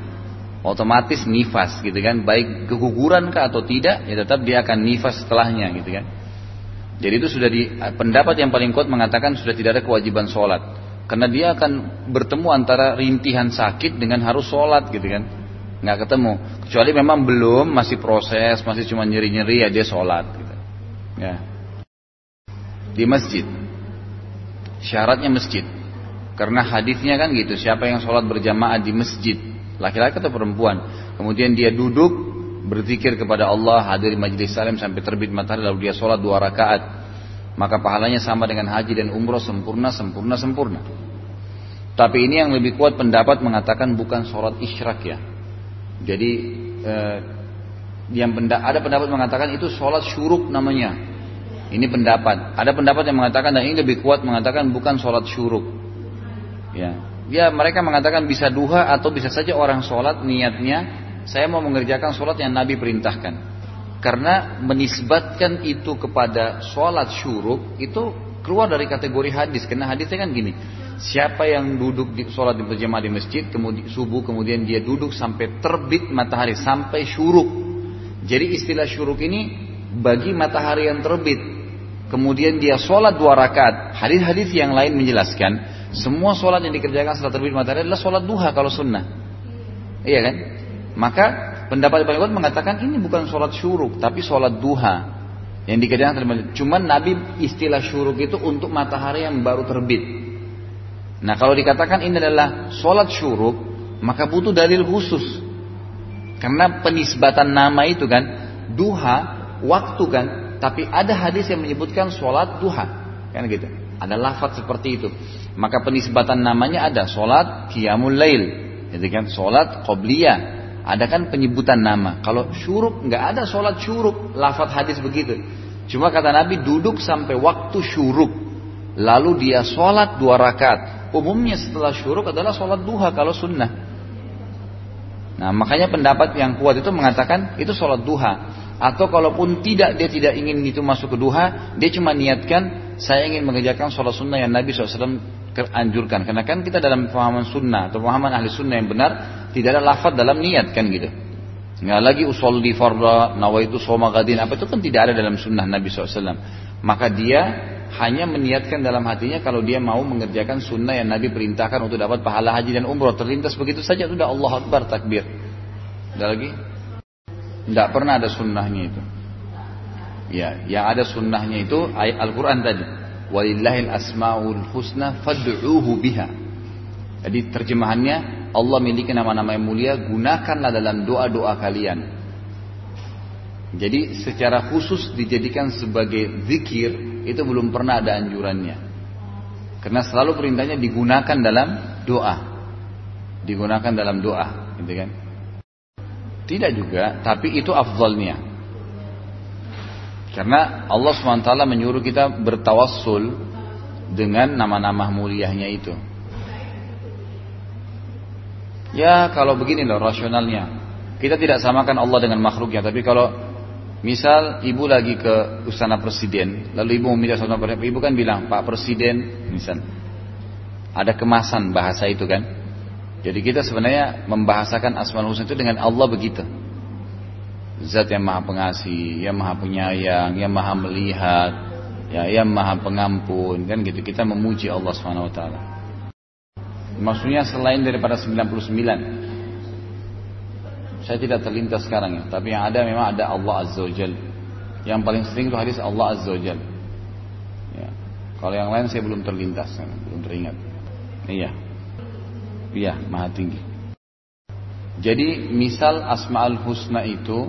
S1: Otomatis nifas gitu kan, baik keguguran kah atau tidak, ya tetap dia akan nifas setelahnya gitu kan. Jadi itu sudah di pendapat yang paling kuat mengatakan sudah tidak ada kewajiban sholat. Karena dia akan bertemu antara rintihan sakit dengan harus sholat gitu kan nggak ketemu kecuali memang belum masih proses masih cuma nyeri-nyeri ya dia sholat gitu. ya di masjid syaratnya masjid karena hadisnya kan gitu siapa yang sholat berjamaah di masjid laki-laki atau perempuan kemudian dia duduk berzikir kepada Allah hadir di majlis salim sampai terbit matahari lalu dia sholat dua rakaat maka pahalanya sama dengan haji dan umroh sempurna sempurna sempurna tapi ini yang lebih kuat pendapat mengatakan bukan sholat isyrak ya jadi eh, yang benda, ada pendapat mengatakan itu sholat syuruk namanya. Ini pendapat. Ada pendapat yang mengatakan dan ini lebih kuat mengatakan bukan sholat syuruk. Ya, ya mereka mengatakan bisa duha atau bisa saja orang sholat niatnya saya mau mengerjakan sholat yang Nabi perintahkan. Karena menisbatkan itu kepada sholat syuruk itu keluar dari kategori hadis. Karena hadisnya kan gini, Siapa yang duduk di sholat di berjamaah di masjid kemudian subuh kemudian dia duduk sampai terbit matahari sampai syuruk. Jadi istilah syuruk ini bagi matahari yang terbit. Kemudian dia sholat dua rakaat. Hadis-hadis yang lain menjelaskan semua sholat yang dikerjakan setelah terbit matahari adalah sholat duha kalau sunnah. Iya kan? Maka pendapat kuat mengatakan ini bukan sholat syuruk tapi sholat duha yang dikerjakan Cuman Nabi istilah syuruk itu untuk matahari yang baru terbit. Nah kalau dikatakan ini adalah sholat syuruk, maka butuh dalil khusus. Karena penisbatan nama itu kan, duha, waktu kan, tapi ada hadis yang menyebutkan sholat duha. Kan gitu. Ada lafaz seperti itu. Maka penisbatan namanya ada sholat qiyamul lail. Jadi kan sholat qobliyah. Ada kan penyebutan nama. Kalau syuruk nggak ada sholat syuruk. Lafaz hadis begitu. Cuma kata Nabi duduk sampai waktu syuruk. Lalu dia sholat dua rakaat umumnya setelah syuruk adalah sholat duha kalau sunnah. Nah makanya pendapat yang kuat itu mengatakan itu sholat duha. Atau kalaupun tidak dia tidak ingin itu masuk ke duha, dia cuma niatkan saya ingin mengerjakan sholat sunnah yang Nabi SAW anjurkan. Karena kan kita dalam pemahaman sunnah atau pemahaman ahli sunnah yang benar tidak ada lafad dalam niat kan gitu. Nggak lagi usul di farda, nawaitu soma gadin, apa itu kan tidak ada dalam sunnah Nabi SAW. Maka dia hanya meniatkan dalam hatinya kalau dia mau mengerjakan sunnah yang Nabi perintahkan untuk dapat pahala haji dan umroh terlintas begitu saja sudah Allah Akbar takbir. Ada lagi? Tidak pernah ada sunnahnya itu. Ya, yang ada sunnahnya itu ayat Al-Quran tadi. Walillahil asmaul husna fad'uhu biha. Jadi terjemahannya Allah miliki nama-nama yang mulia, gunakanlah dalam doa-doa kalian. Jadi secara khusus dijadikan sebagai zikir itu belum pernah ada anjurannya. Karena selalu perintahnya digunakan dalam doa. digunakan dalam doa, gitu kan? Tidak juga, tapi itu afdalnya. Karena Allah SWT menyuruh kita bertawassul dengan nama-nama muliahnya itu. Ya kalau begini loh rasionalnya. Kita tidak samakan Allah dengan makhluknya, tapi kalau misal ibu lagi ke istana presiden, lalu ibu meminta sama ibu kan bilang Pak Presiden, misal ada kemasan bahasa itu kan. Jadi kita sebenarnya membahasakan Asmaul Husna itu dengan Allah begitu. Zat yang maha pengasih, yang maha penyayang, yang maha melihat, ya, yang maha pengampun, kan gitu. Kita memuji Allah Subhanahu Wa Taala. Maksudnya selain daripada 99 saya tidak terlintas sekarang ya, tapi yang ada memang ada Allah Azza wa Jal. Yang paling sering itu hadis Allah Azza wa Jal. Ya. Kalau yang lain saya belum terlintas, belum teringat. Iya. Iya, maha tinggi. Jadi misal Asma'ul Husna itu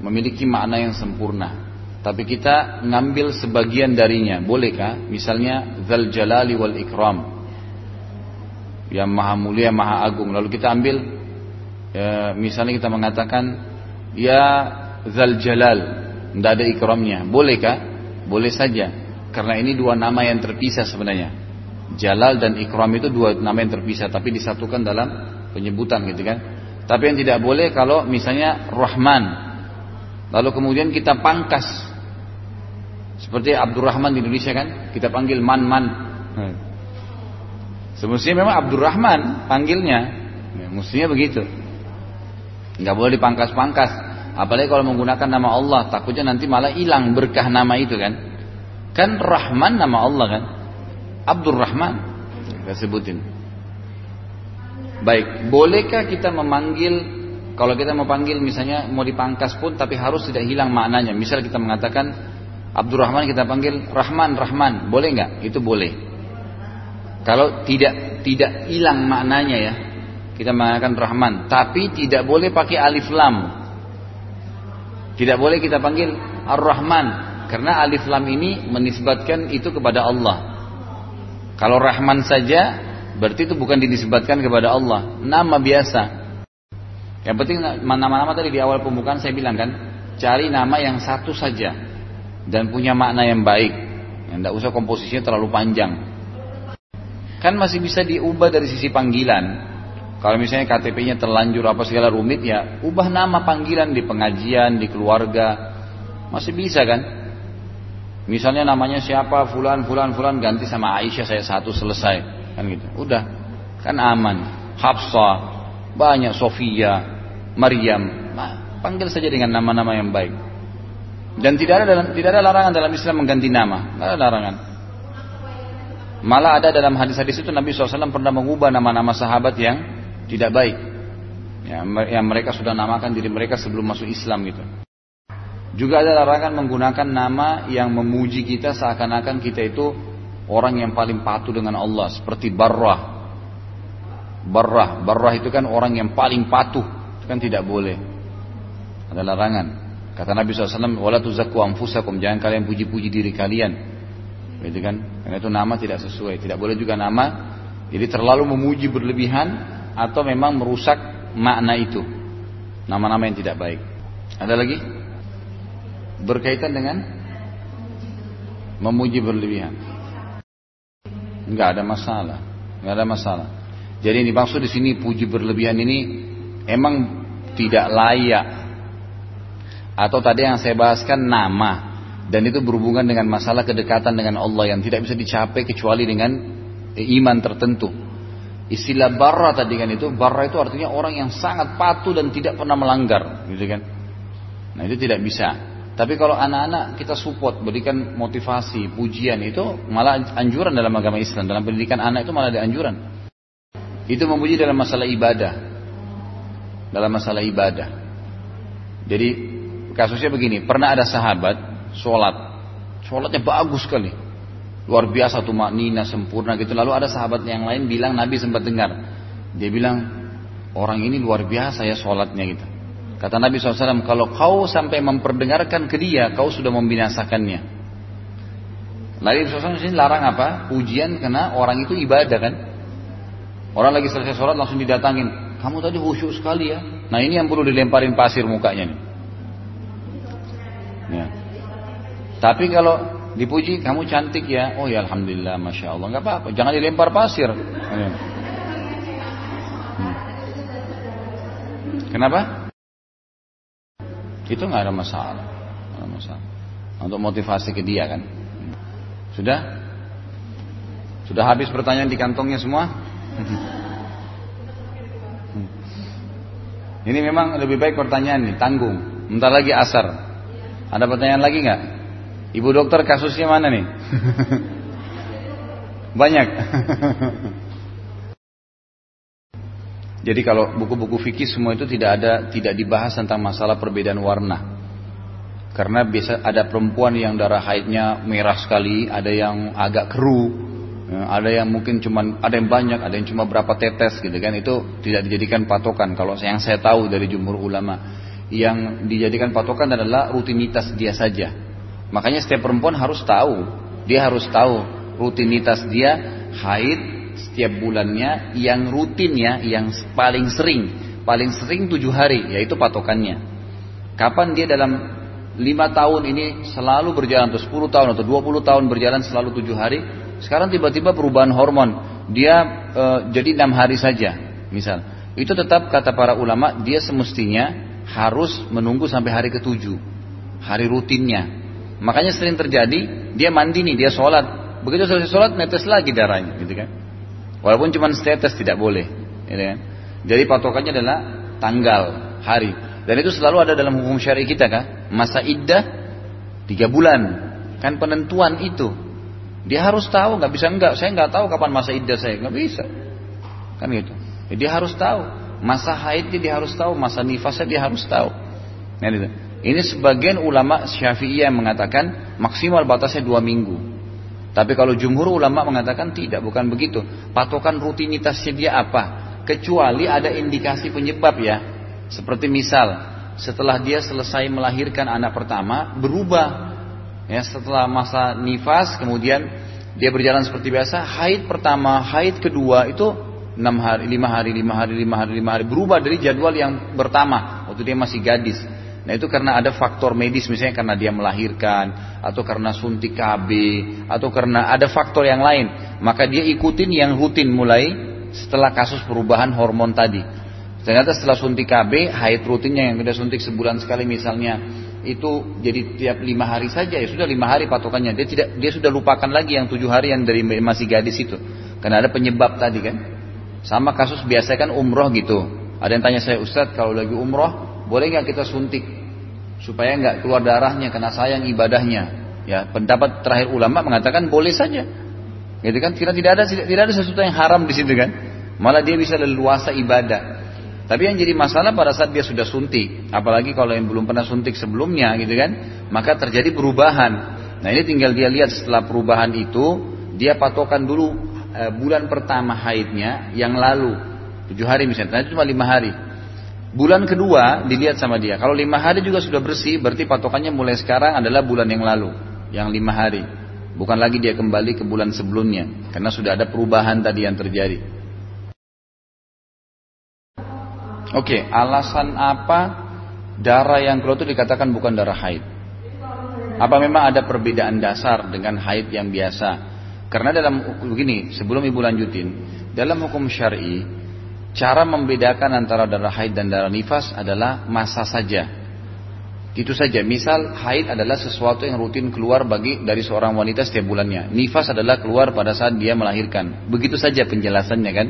S1: memiliki makna yang sempurna. Tapi kita ngambil sebagian darinya, bolehkah? Misalnya Zal Jalali wal Ikram. Yang maha mulia, maha agung. Lalu kita ambil ya, misalnya kita mengatakan ya Zal Jalal, tidak ada ikramnya, bolehkah? Boleh saja, karena ini dua nama yang terpisah sebenarnya. Jalal dan ikram itu dua nama yang terpisah, tapi disatukan dalam penyebutan gitu kan. Tapi yang tidak boleh kalau misalnya Rahman, lalu kemudian kita pangkas, seperti Abdurrahman di Indonesia kan, kita panggil Man Man. Hmm. Semestinya memang Abdurrahman panggilnya, ya, mestinya begitu. Nggak boleh dipangkas-pangkas. Apalagi kalau menggunakan nama Allah takutnya nanti malah hilang berkah nama itu kan. Kan Rahman nama Allah kan? Abdul Rahman kita sebutin. Baik bolehkah kita memanggil kalau kita mau panggil misalnya mau dipangkas pun tapi harus tidak hilang maknanya. Misal kita mengatakan Abdul Rahman kita panggil Rahman Rahman. Boleh nggak? Itu boleh. Kalau tidak tidak hilang maknanya ya. Kita mengatakan Rahman, tapi tidak boleh pakai alif lam. Tidak boleh kita panggil Ar-Rahman. Karena alif lam ini menisbatkan itu kepada Allah. Kalau Rahman saja berarti itu bukan dinisbatkan kepada Allah, nama biasa. Yang penting nama-nama tadi di awal pembukaan saya bilang kan, cari nama yang satu saja dan punya makna yang baik. Yang tidak usah komposisinya terlalu panjang. Kan masih bisa diubah dari sisi panggilan. Kalau misalnya KTP-nya terlanjur apa segala rumit ya, ubah nama panggilan di pengajian, di keluarga. Masih bisa kan? Misalnya namanya siapa, fulan, fulan, fulan, ganti sama Aisyah saya satu selesai. Kan gitu. Udah. Kan aman. Hafsah, banyak Sofia, Maryam. Nah, panggil saja dengan nama-nama yang baik. Dan tidak ada dalam tidak ada larangan dalam Islam mengganti nama. Tidak ada larangan. Malah ada dalam hadis-hadis itu Nabi SAW pernah mengubah nama-nama sahabat yang tidak baik. Ya, yang mereka sudah namakan diri mereka sebelum masuk Islam gitu. Juga ada larangan menggunakan nama yang memuji kita seakan-akan kita itu orang yang paling patuh dengan Allah seperti Barrah. Barrah, Barrah itu kan orang yang paling patuh, kan tidak boleh. Ada larangan. Kata Nabi SAW, "Wala tuzakku anfusakum", jangan kalian puji-puji diri kalian. Gitu kan? Karena itu nama tidak sesuai. Tidak boleh juga nama jadi terlalu memuji berlebihan atau memang merusak makna itu. Nama-nama yang tidak baik. Ada lagi? Berkaitan dengan memuji berlebihan. Enggak ada masalah. Enggak ada masalah. Jadi ini maksud di sini puji berlebihan ini emang tidak layak. Atau tadi yang saya bahaskan nama dan itu berhubungan dengan masalah kedekatan dengan Allah yang tidak bisa dicapai kecuali dengan iman tertentu. Istilah barra tadi kan itu, barra itu artinya orang yang sangat patuh dan tidak pernah melanggar, gitu kan. Nah itu tidak bisa. Tapi kalau anak-anak kita support, berikan motivasi, pujian itu malah anjuran dalam agama Islam. Dalam pendidikan anak itu malah ada anjuran. Itu memuji dalam masalah ibadah. Dalam masalah ibadah. Jadi kasusnya begini, pernah ada sahabat sholat, sholatnya bagus sekali, luar biasa tuh maknina sempurna gitu. Lalu ada sahabat yang lain bilang Nabi sempat dengar. Dia bilang orang ini luar biasa ya sholatnya gitu. Kata Nabi SAW kalau kau sampai memperdengarkan ke dia kau sudah membinasakannya. Nabi SAW sini larang apa? Ujian karena orang itu ibadah kan? Orang lagi selesai sholat langsung didatangin. Kamu tadi khusyuk sekali ya. Nah ini yang perlu dilemparin pasir mukanya nih. Ya. Tapi kalau dipuji kamu cantik ya, oh ya alhamdulillah, masya Allah, nggak apa-apa. Jangan dilempar pasir. Ya. Hmm. Kenapa? Itu nggak ada masalah. Ada masalah. Untuk motivasi ke dia kan. Sudah? Sudah habis pertanyaan di kantongnya semua? Ini memang lebih baik pertanyaan nih, tanggung. Bentar lagi asar. Ada pertanyaan lagi nggak? Ibu dokter kasusnya mana nih? Banyak. Jadi kalau buku-buku fikih semua itu tidak ada tidak dibahas tentang masalah perbedaan warna. Karena biasa ada perempuan yang darah haidnya merah sekali, ada yang agak keruh, ada yang mungkin cuma ada yang banyak, ada yang cuma berapa tetes gitu kan. Itu tidak dijadikan patokan. Kalau yang saya tahu dari jumhur ulama, yang dijadikan patokan adalah rutinitas dia saja. Makanya setiap perempuan harus tahu, dia harus tahu rutinitas dia haid setiap bulannya yang rutinnya yang paling sering paling sering tujuh hari yaitu patokannya kapan dia dalam lima tahun ini selalu berjalan atau sepuluh tahun atau dua puluh tahun berjalan selalu tujuh hari sekarang tiba-tiba perubahan hormon dia e, jadi enam hari saja misal itu tetap kata para ulama dia semestinya harus menunggu sampai hari ketujuh hari rutinnya makanya sering terjadi dia mandi nih dia sholat begitu selesai sholat netes lagi darahnya gitu kan Walaupun cuma status tidak boleh. Ya kan? Jadi patokannya adalah tanggal, hari. Dan itu selalu ada dalam hukum syari kita kan. Masa iddah tiga bulan. Kan penentuan itu. Dia harus tahu, nggak bisa enggak. Saya nggak tahu kapan masa iddah saya, nggak bisa. Kan gitu. Jadi dia harus tahu. Masa haidnya dia harus tahu, masa nifasnya dia harus tahu. Nah, gitu. Ini sebagian ulama syafi'iyah yang mengatakan maksimal batasnya dua minggu. Tapi kalau jumhur ulama mengatakan tidak, bukan begitu. Patokan rutinitasnya dia apa? Kecuali ada indikasi penyebab ya. Seperti misal, setelah dia selesai melahirkan anak pertama, berubah. Ya, setelah masa nifas, kemudian dia berjalan seperti biasa. Haid pertama, haid kedua itu enam hari, lima hari, lima hari, lima hari, lima hari. Berubah dari jadwal yang pertama, waktu dia masih gadis. Nah itu karena ada faktor medis misalnya karena dia melahirkan atau karena suntik KB atau karena ada faktor yang lain. Maka dia ikutin yang rutin mulai setelah kasus perubahan hormon tadi. Ternyata setelah suntik KB, haid rutinnya yang sudah suntik sebulan sekali misalnya itu jadi tiap lima hari saja ya sudah lima hari patokannya dia tidak dia sudah lupakan lagi yang tujuh hari yang dari masih gadis itu karena ada penyebab tadi kan sama kasus biasa kan umroh gitu ada yang tanya saya Ustadz kalau lagi umroh boleh nggak kita suntik supaya nggak keluar darahnya karena sayang ibadahnya. Ya, pendapat terakhir ulama mengatakan boleh saja. Gitu kan? Karena tidak ada tidak ada sesuatu yang haram di situ kan. Malah dia bisa leluasa ibadah. Tapi yang jadi masalah pada saat dia sudah suntik, apalagi kalau yang belum pernah suntik sebelumnya gitu kan, maka terjadi perubahan. Nah ini tinggal dia lihat setelah perubahan itu, dia patokan dulu e, bulan pertama haidnya yang lalu, tujuh hari misalnya, itu cuma lima hari. Bulan kedua dilihat sama dia. Kalau lima hari juga sudah bersih, berarti patokannya mulai sekarang adalah bulan yang lalu, yang lima hari. Bukan lagi dia kembali ke bulan sebelumnya, karena sudah ada perubahan tadi yang terjadi. Oke, alasan apa darah yang keluar itu dikatakan bukan darah haid? Apa memang ada perbedaan dasar dengan haid yang biasa? Karena dalam begini, sebelum ibu lanjutin, dalam hukum syari Cara membedakan antara darah haid dan darah nifas adalah masa saja. Itu saja. Misal haid adalah sesuatu yang rutin keluar bagi dari seorang wanita setiap bulannya. Nifas adalah keluar pada saat dia melahirkan. Begitu saja penjelasannya kan.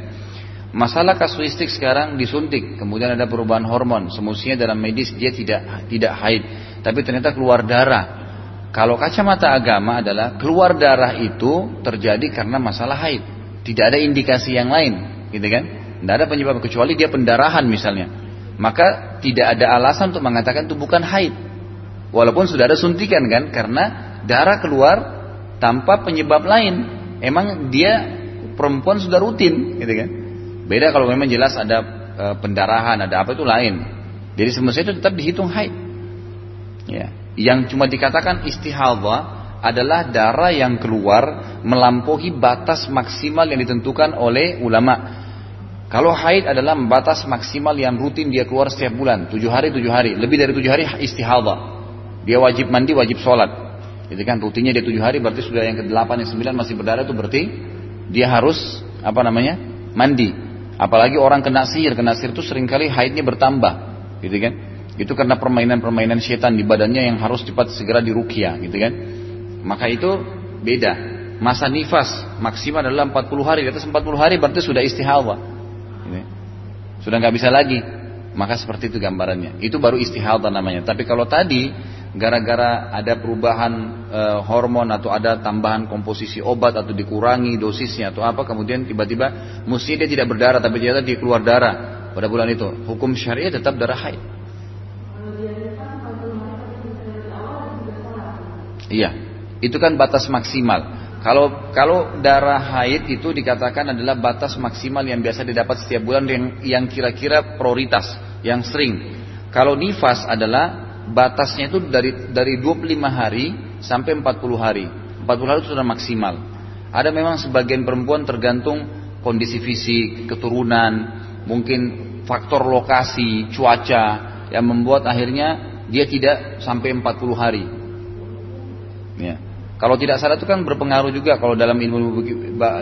S1: Masalah kasuistik sekarang disuntik, kemudian ada perubahan hormon. Semestinya dalam medis dia tidak tidak haid, tapi ternyata keluar darah. Kalau kacamata agama adalah keluar darah itu terjadi karena masalah haid. Tidak ada indikasi yang lain, gitu kan? Tidak ada penyebab kecuali dia pendarahan misalnya. Maka tidak ada alasan untuk mengatakan itu bukan haid. Walaupun sudah ada suntikan kan, karena darah keluar tanpa penyebab lain. Emang dia perempuan sudah rutin, gitu kan? Beda kalau memang jelas ada e, pendarahan, ada apa itu lain. Jadi semestinya itu tetap dihitung haid. Ya. Yang cuma dikatakan istihadhah adalah darah yang keluar melampaui batas maksimal yang ditentukan oleh ulama Kalau haid adalah batas maksimal yang rutin dia keluar setiap bulan, tujuh hari tujuh hari, lebih dari tujuh hari istihadah. Dia wajib mandi, wajib sholat. Jadi kan rutinnya dia tujuh hari, berarti sudah yang ke delapan, yang sembilan masih berdarah itu berarti dia harus apa namanya mandi. Apalagi orang kena sihir, kena sihir itu sering kali haidnya bertambah, gitu kan? Itu karena permainan-permainan setan di badannya yang harus cepat segera dirukia, gitu kan? Maka itu beda. Masa nifas maksimal adalah 40 hari. Di atas 40 hari berarti sudah istihadah. Ini. Sudah nggak bisa lagi. Maka seperti itu gambarannya. Itu baru istihadah namanya. Tapi kalau tadi gara-gara ada perubahan e, hormon atau ada tambahan komposisi obat atau dikurangi dosisnya atau apa kemudian tiba-tiba mesti dia tidak berdarah tapi ternyata dia keluar darah pada bulan itu. Hukum syariah tetap darah haid. Iya, itu kan batas maksimal. Kalau kalau darah haid itu dikatakan adalah batas maksimal yang biasa didapat setiap bulan yang yang kira-kira prioritas, yang sering. Kalau nifas adalah batasnya itu dari dari 25 hari sampai 40 hari. 40 hari itu sudah maksimal. Ada memang sebagian perempuan tergantung kondisi fisik, keturunan, mungkin faktor lokasi, cuaca yang membuat akhirnya dia tidak sampai 40 hari. Ya. Kalau tidak salah itu kan berpengaruh juga kalau dalam ilmu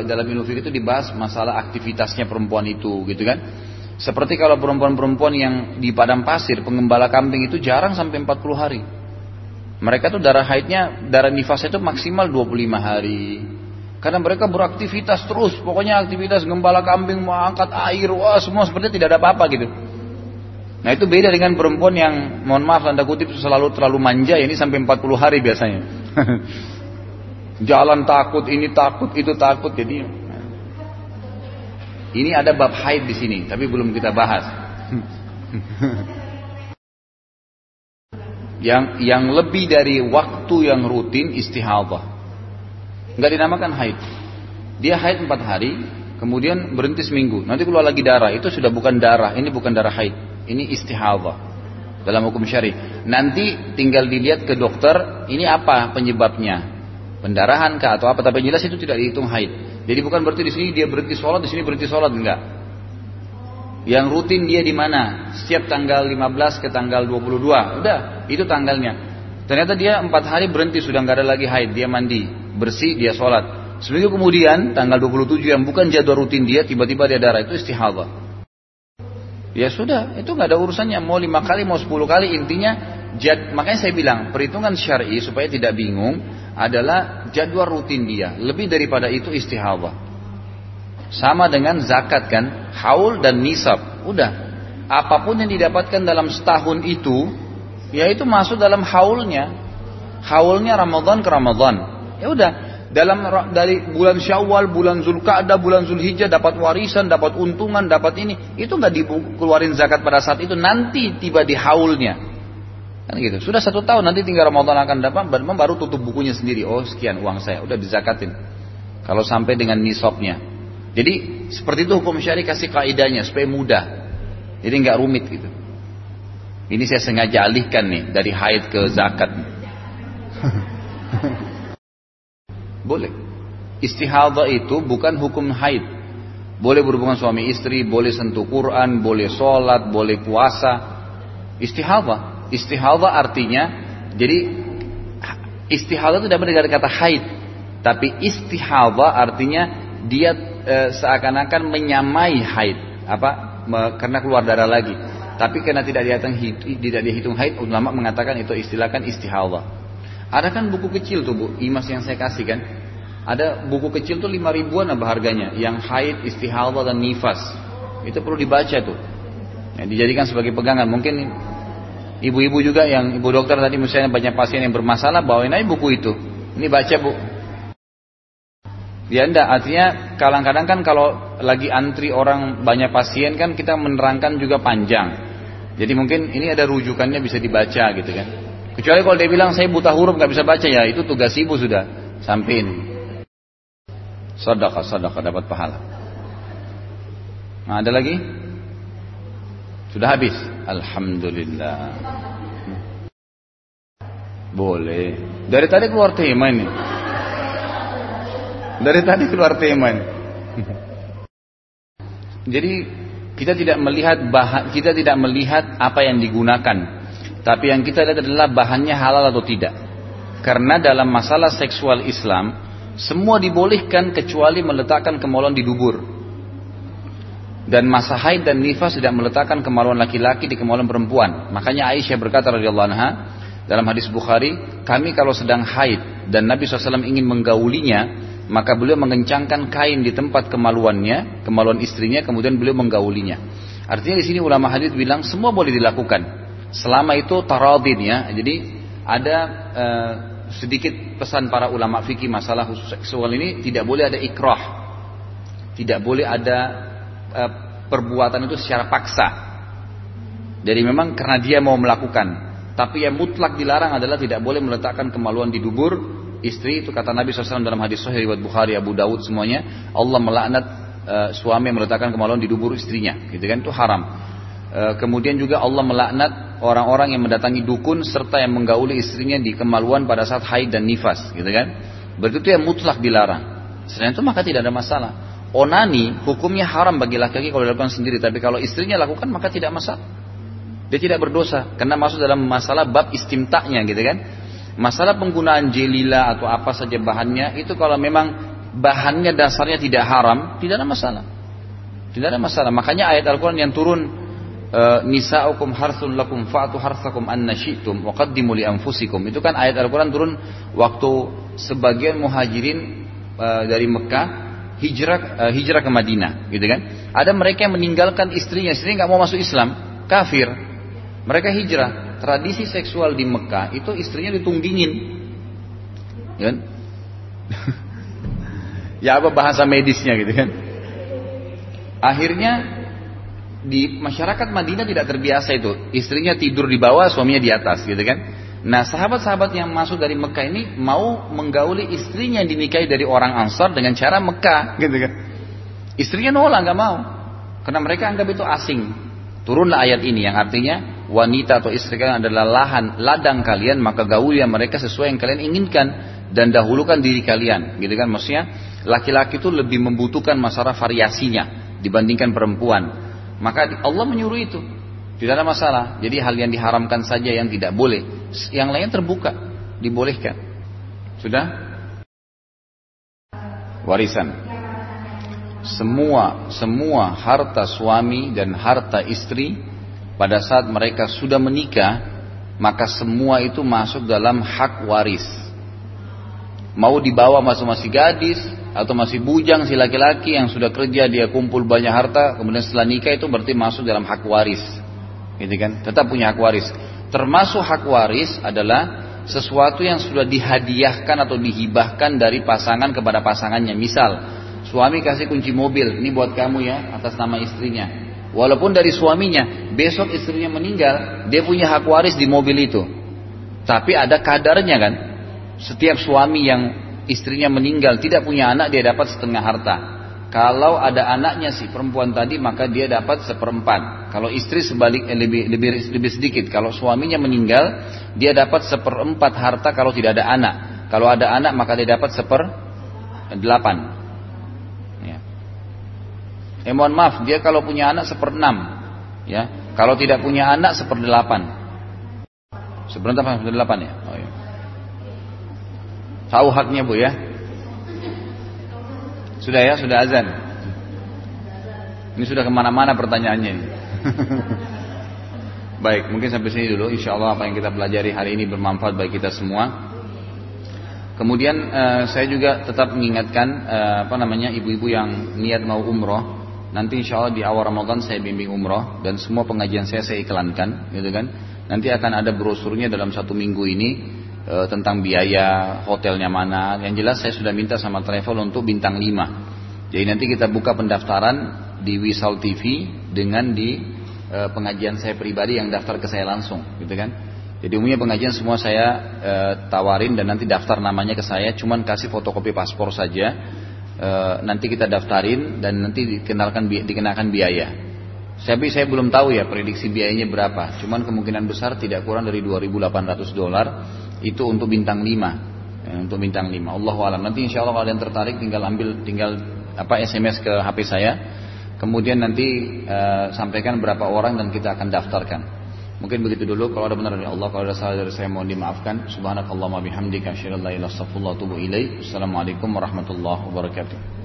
S1: dalam ilmu itu dibahas masalah aktivitasnya perempuan itu gitu kan. Seperti kalau perempuan-perempuan yang di padang pasir pengembala kambing itu jarang sampai 40 hari. Mereka tuh darah haidnya, darah nifasnya itu maksimal 25 hari. Karena mereka beraktivitas terus, pokoknya aktivitas gembala kambing mau angkat air, wah semua seperti tidak ada apa-apa gitu. Nah itu beda dengan perempuan yang mohon maaf tanda kutip selalu terlalu manja, ini sampai 40 hari biasanya. Jalan takut, ini takut, itu takut. Jadi ini ada bab haid di sini, tapi belum kita bahas. yang yang lebih dari waktu yang rutin istihadah. Enggak dinamakan haid. Dia haid empat hari, kemudian berhenti seminggu. Nanti keluar lagi darah. Itu sudah bukan darah. Ini bukan darah haid. Ini istihadah dalam hukum syari. Nanti tinggal dilihat ke dokter. Ini apa penyebabnya? pendarahan kah atau apa tapi jelas itu tidak dihitung haid. Jadi bukan berarti di sini dia berhenti sholat, di sini berhenti sholat enggak. Yang rutin dia di mana? Setiap tanggal 15 ke tanggal 22. Udah, itu tanggalnya. Ternyata dia empat hari berhenti sudah nggak ada lagi haid, dia mandi, bersih, dia sholat. Seminggu kemudian tanggal 27 yang bukan jadwal rutin dia tiba-tiba dia darah itu istihadah. Ya sudah, itu nggak ada urusannya. Mau lima kali, mau sepuluh kali, intinya jad, makanya saya bilang perhitungan syari supaya tidak bingung adalah jadwal rutin dia. Lebih daripada itu istihadah. Sama dengan zakat kan, haul dan nisab. Udah. Apa pun yang didapatkan dalam setahun itu, ya itu masuk dalam haulnya. Haulnya Ramadan ke Ramadan. Ya udah. Dalam dari bulan Syawal, bulan Zulkaadah, bulan Zulhijjah dapat warisan, dapat untungan, dapat ini, itu nggak dikeluarin zakat pada saat itu. Nanti tiba di haulnya. Kan gitu. Sudah satu tahun nanti tinggal Ramadan akan dapat, baru tutup bukunya sendiri. Oh sekian uang saya, udah dizakatin. Kalau sampai dengan nisabnya. Jadi seperti itu hukum syari kasih kaidahnya supaya mudah. Jadi nggak rumit gitu. Ini saya sengaja alihkan nih dari haid ke zakat. boleh. Istihadah itu bukan hukum haid. Boleh berhubungan suami istri, boleh sentuh Quran, boleh sholat, boleh puasa. Istihadah Istihadah artinya jadi istihadah itu dapat dari kata haid, tapi istihadah artinya dia e, seakan-akan menyamai haid, apa? Me, karena keluar darah lagi. Tapi karena tidak dihitung tidak dihitung haid, ulama mengatakan itu istilahkan istihadah. Ada kan buku kecil tuh bu, imas yang saya kasih kan. Ada buku kecil tuh lima ribuan apa harganya, yang haid, istihadah dan nifas. Itu perlu dibaca tuh. Ya, dijadikan sebagai pegangan. Mungkin Ibu-ibu juga yang ibu dokter tadi misalnya banyak pasien yang bermasalah bawain aja buku itu. Ini baca bu. Ya enggak, artinya kadang-kadang kan kalau lagi antri orang banyak pasien kan kita menerangkan juga panjang. Jadi mungkin ini ada rujukannya bisa dibaca gitu kan. Kecuali kalau dia bilang saya buta huruf nggak bisa baca ya itu tugas ibu sudah sampein. Sadaqah, sadaqah dapat pahala. Nah, ada lagi? Sudah habis. Alhamdulillah. Boleh. Dari tadi keluar tema ini. Dari tadi keluar tema ini. Jadi kita tidak melihat bahan, kita tidak melihat apa yang digunakan, tapi yang kita lihat adalah bahannya halal atau tidak. Karena dalam masalah seksual Islam, semua dibolehkan kecuali meletakkan kemaluan di dubur. Dan masa haid dan nifas tidak meletakkan kemaluan laki-laki di kemaluan perempuan. Makanya Aisyah berkata radhiyallahu anha dalam hadis Bukhari, kami kalau sedang haid dan Nabi SAW ingin menggaulinya, maka beliau mengencangkan kain di tempat kemaluannya, kemaluan istrinya, kemudian beliau menggaulinya. Artinya di sini ulama hadis bilang semua boleh dilakukan, selama itu taradin ya. Jadi ada uh, sedikit pesan para ulama fikih masalah khusus seksual ini tidak boleh ada ikrah, tidak boleh ada uh, perbuatan itu secara paksa. Jadi memang karena dia mau melakukan, tapi yang mutlak dilarang adalah tidak boleh meletakkan kemaluan di dubur istri. Itu kata Nabi SAW dalam hadis Sahih riwayat Bukhari, Abu Dawud semuanya. Allah melaknat uh, suami yang meletakkan kemaluan di dubur istrinya. Gitu kan? Itu haram. Uh, kemudian juga Allah melaknat orang-orang yang mendatangi dukun serta yang menggauli istrinya di kemaluan pada saat haid dan nifas. Gitu kan? Berarti itu yang mutlak dilarang. Selain itu maka tidak ada masalah. Onani hukumnya haram bagi laki-laki kalau dilakukan sendiri, tapi kalau istrinya lakukan maka tidak masalah. Dia tidak berdosa karena masuk dalam masalah bab istimtaknya gitu kan. Masalah penggunaan jelila atau apa saja bahannya itu kalau memang bahannya dasarnya tidak haram, tidak ada masalah. Tidak ada masalah. Makanya ayat Al-Qur'an yang turun e, nisa'ukum harthun lakum fa'tu harthakum anna syi'tum wa qaddimu li anfusikum. Itu kan ayat Al-Qur'an turun waktu sebagian muhajirin e, dari Mekah hijrah e, hijrah ke Madinah, gitu kan? Ada mereka yang meninggalkan istrinya, istrinya nggak mau masuk Islam, kafir. Mereka hijrah. Tradisi seksual di Mekah itu istrinya ditunggingin. Ya, kan? ya apa bahasa medisnya gitu kan. Akhirnya di masyarakat Madinah tidak terbiasa itu. Istrinya tidur di bawah, suaminya di atas gitu kan. Nah sahabat-sahabat yang masuk dari Mekah ini mau menggauli istrinya yang dinikahi dari orang Ansar dengan cara Mekah gitu kan. Istrinya nolak nggak mau. Karena mereka anggap itu asing. Turunlah ayat ini yang artinya wanita atau istri kalian adalah lahan ladang kalian maka yang mereka sesuai yang kalian inginkan dan dahulukan diri kalian gitu kan maksudnya laki-laki itu lebih membutuhkan masalah variasinya dibandingkan perempuan maka Allah menyuruh itu tidak ada masalah. Jadi hal yang diharamkan saja yang tidak boleh. Yang lain terbuka. Dibolehkan. Sudah? Warisan. Semua semua harta suami dan harta istri pada saat mereka sudah menikah, maka semua itu masuk dalam hak waris. Mau dibawa masuk masih gadis atau masih bujang si laki-laki yang sudah kerja dia kumpul banyak harta, kemudian setelah nikah itu berarti masuk dalam hak waris. Gitu kan? Tetap punya hak waris. Termasuk hak waris adalah sesuatu yang sudah dihadiahkan atau dihibahkan dari pasangan kepada pasangannya. Misal, suami kasih kunci mobil, ini buat kamu ya, atas nama istrinya. Walaupun dari suaminya, besok istrinya meninggal, dia punya hak waris di mobil itu. Tapi ada kadarnya kan. Setiap suami yang istrinya meninggal tidak punya anak, dia dapat setengah harta. Kalau ada anaknya si perempuan tadi, maka dia dapat seperempat. Kalau istri sebalik eh, lebih, lebih lebih sedikit. Kalau suaminya meninggal, dia dapat seperempat harta kalau tidak ada anak. Kalau ada anak, maka dia dapat seper delapan. Eh mohon maaf, dia kalau punya anak seperenam, ya. Kalau tidak punya anak seperdelapan. Seperempat seperdelapan ya. Oh, ya. Tahu haknya bu ya? Sudah ya, sudah azan. Ini sudah ke mana-mana pertanyaannya. Baik, mungkin sampai sini dulu. Insya Allah apa yang kita pelajari hari ini bermanfaat bagi kita semua. Kemudian uh, saya juga tetap mengingatkan uh, apa namanya ibu-ibu yang niat mau umroh Nanti insya Allah di awal Ramadan saya bimbing umroh dan semua pengajian saya saya iklankan, gitu kan. Nanti akan ada brosurnya dalam satu minggu ini e, tentang biaya hotelnya mana. Yang jelas saya sudah minta sama travel untuk bintang 5 Jadi nanti kita buka pendaftaran di Wisal TV dengan di e, pengajian saya pribadi yang daftar ke saya langsung, gitu kan. Jadi umumnya pengajian semua saya e, tawarin dan nanti daftar namanya ke saya, cuman kasih fotokopi paspor saja e, nanti kita daftarin dan nanti dikenalkan dikenakan biaya. Tapi saya belum tahu ya prediksi biayanya berapa. Cuman kemungkinan besar tidak kurang dari 2.800 dolar itu untuk bintang 5. Ya, untuk bintang 5. Allah alam. Nanti insya Allah yang tertarik tinggal ambil tinggal apa SMS ke HP saya. kemudian nanti uh, sampaikan berapa orang dan kita akan daftarkan. Mungkin begitu dulu. Kalau ada benar dari Allah, kalau ada salah dari saya mohon dimaafkan. Subhanakallahumma bihamdika asyhadu an la ilaha illa warahmatullahi wabarakatuh.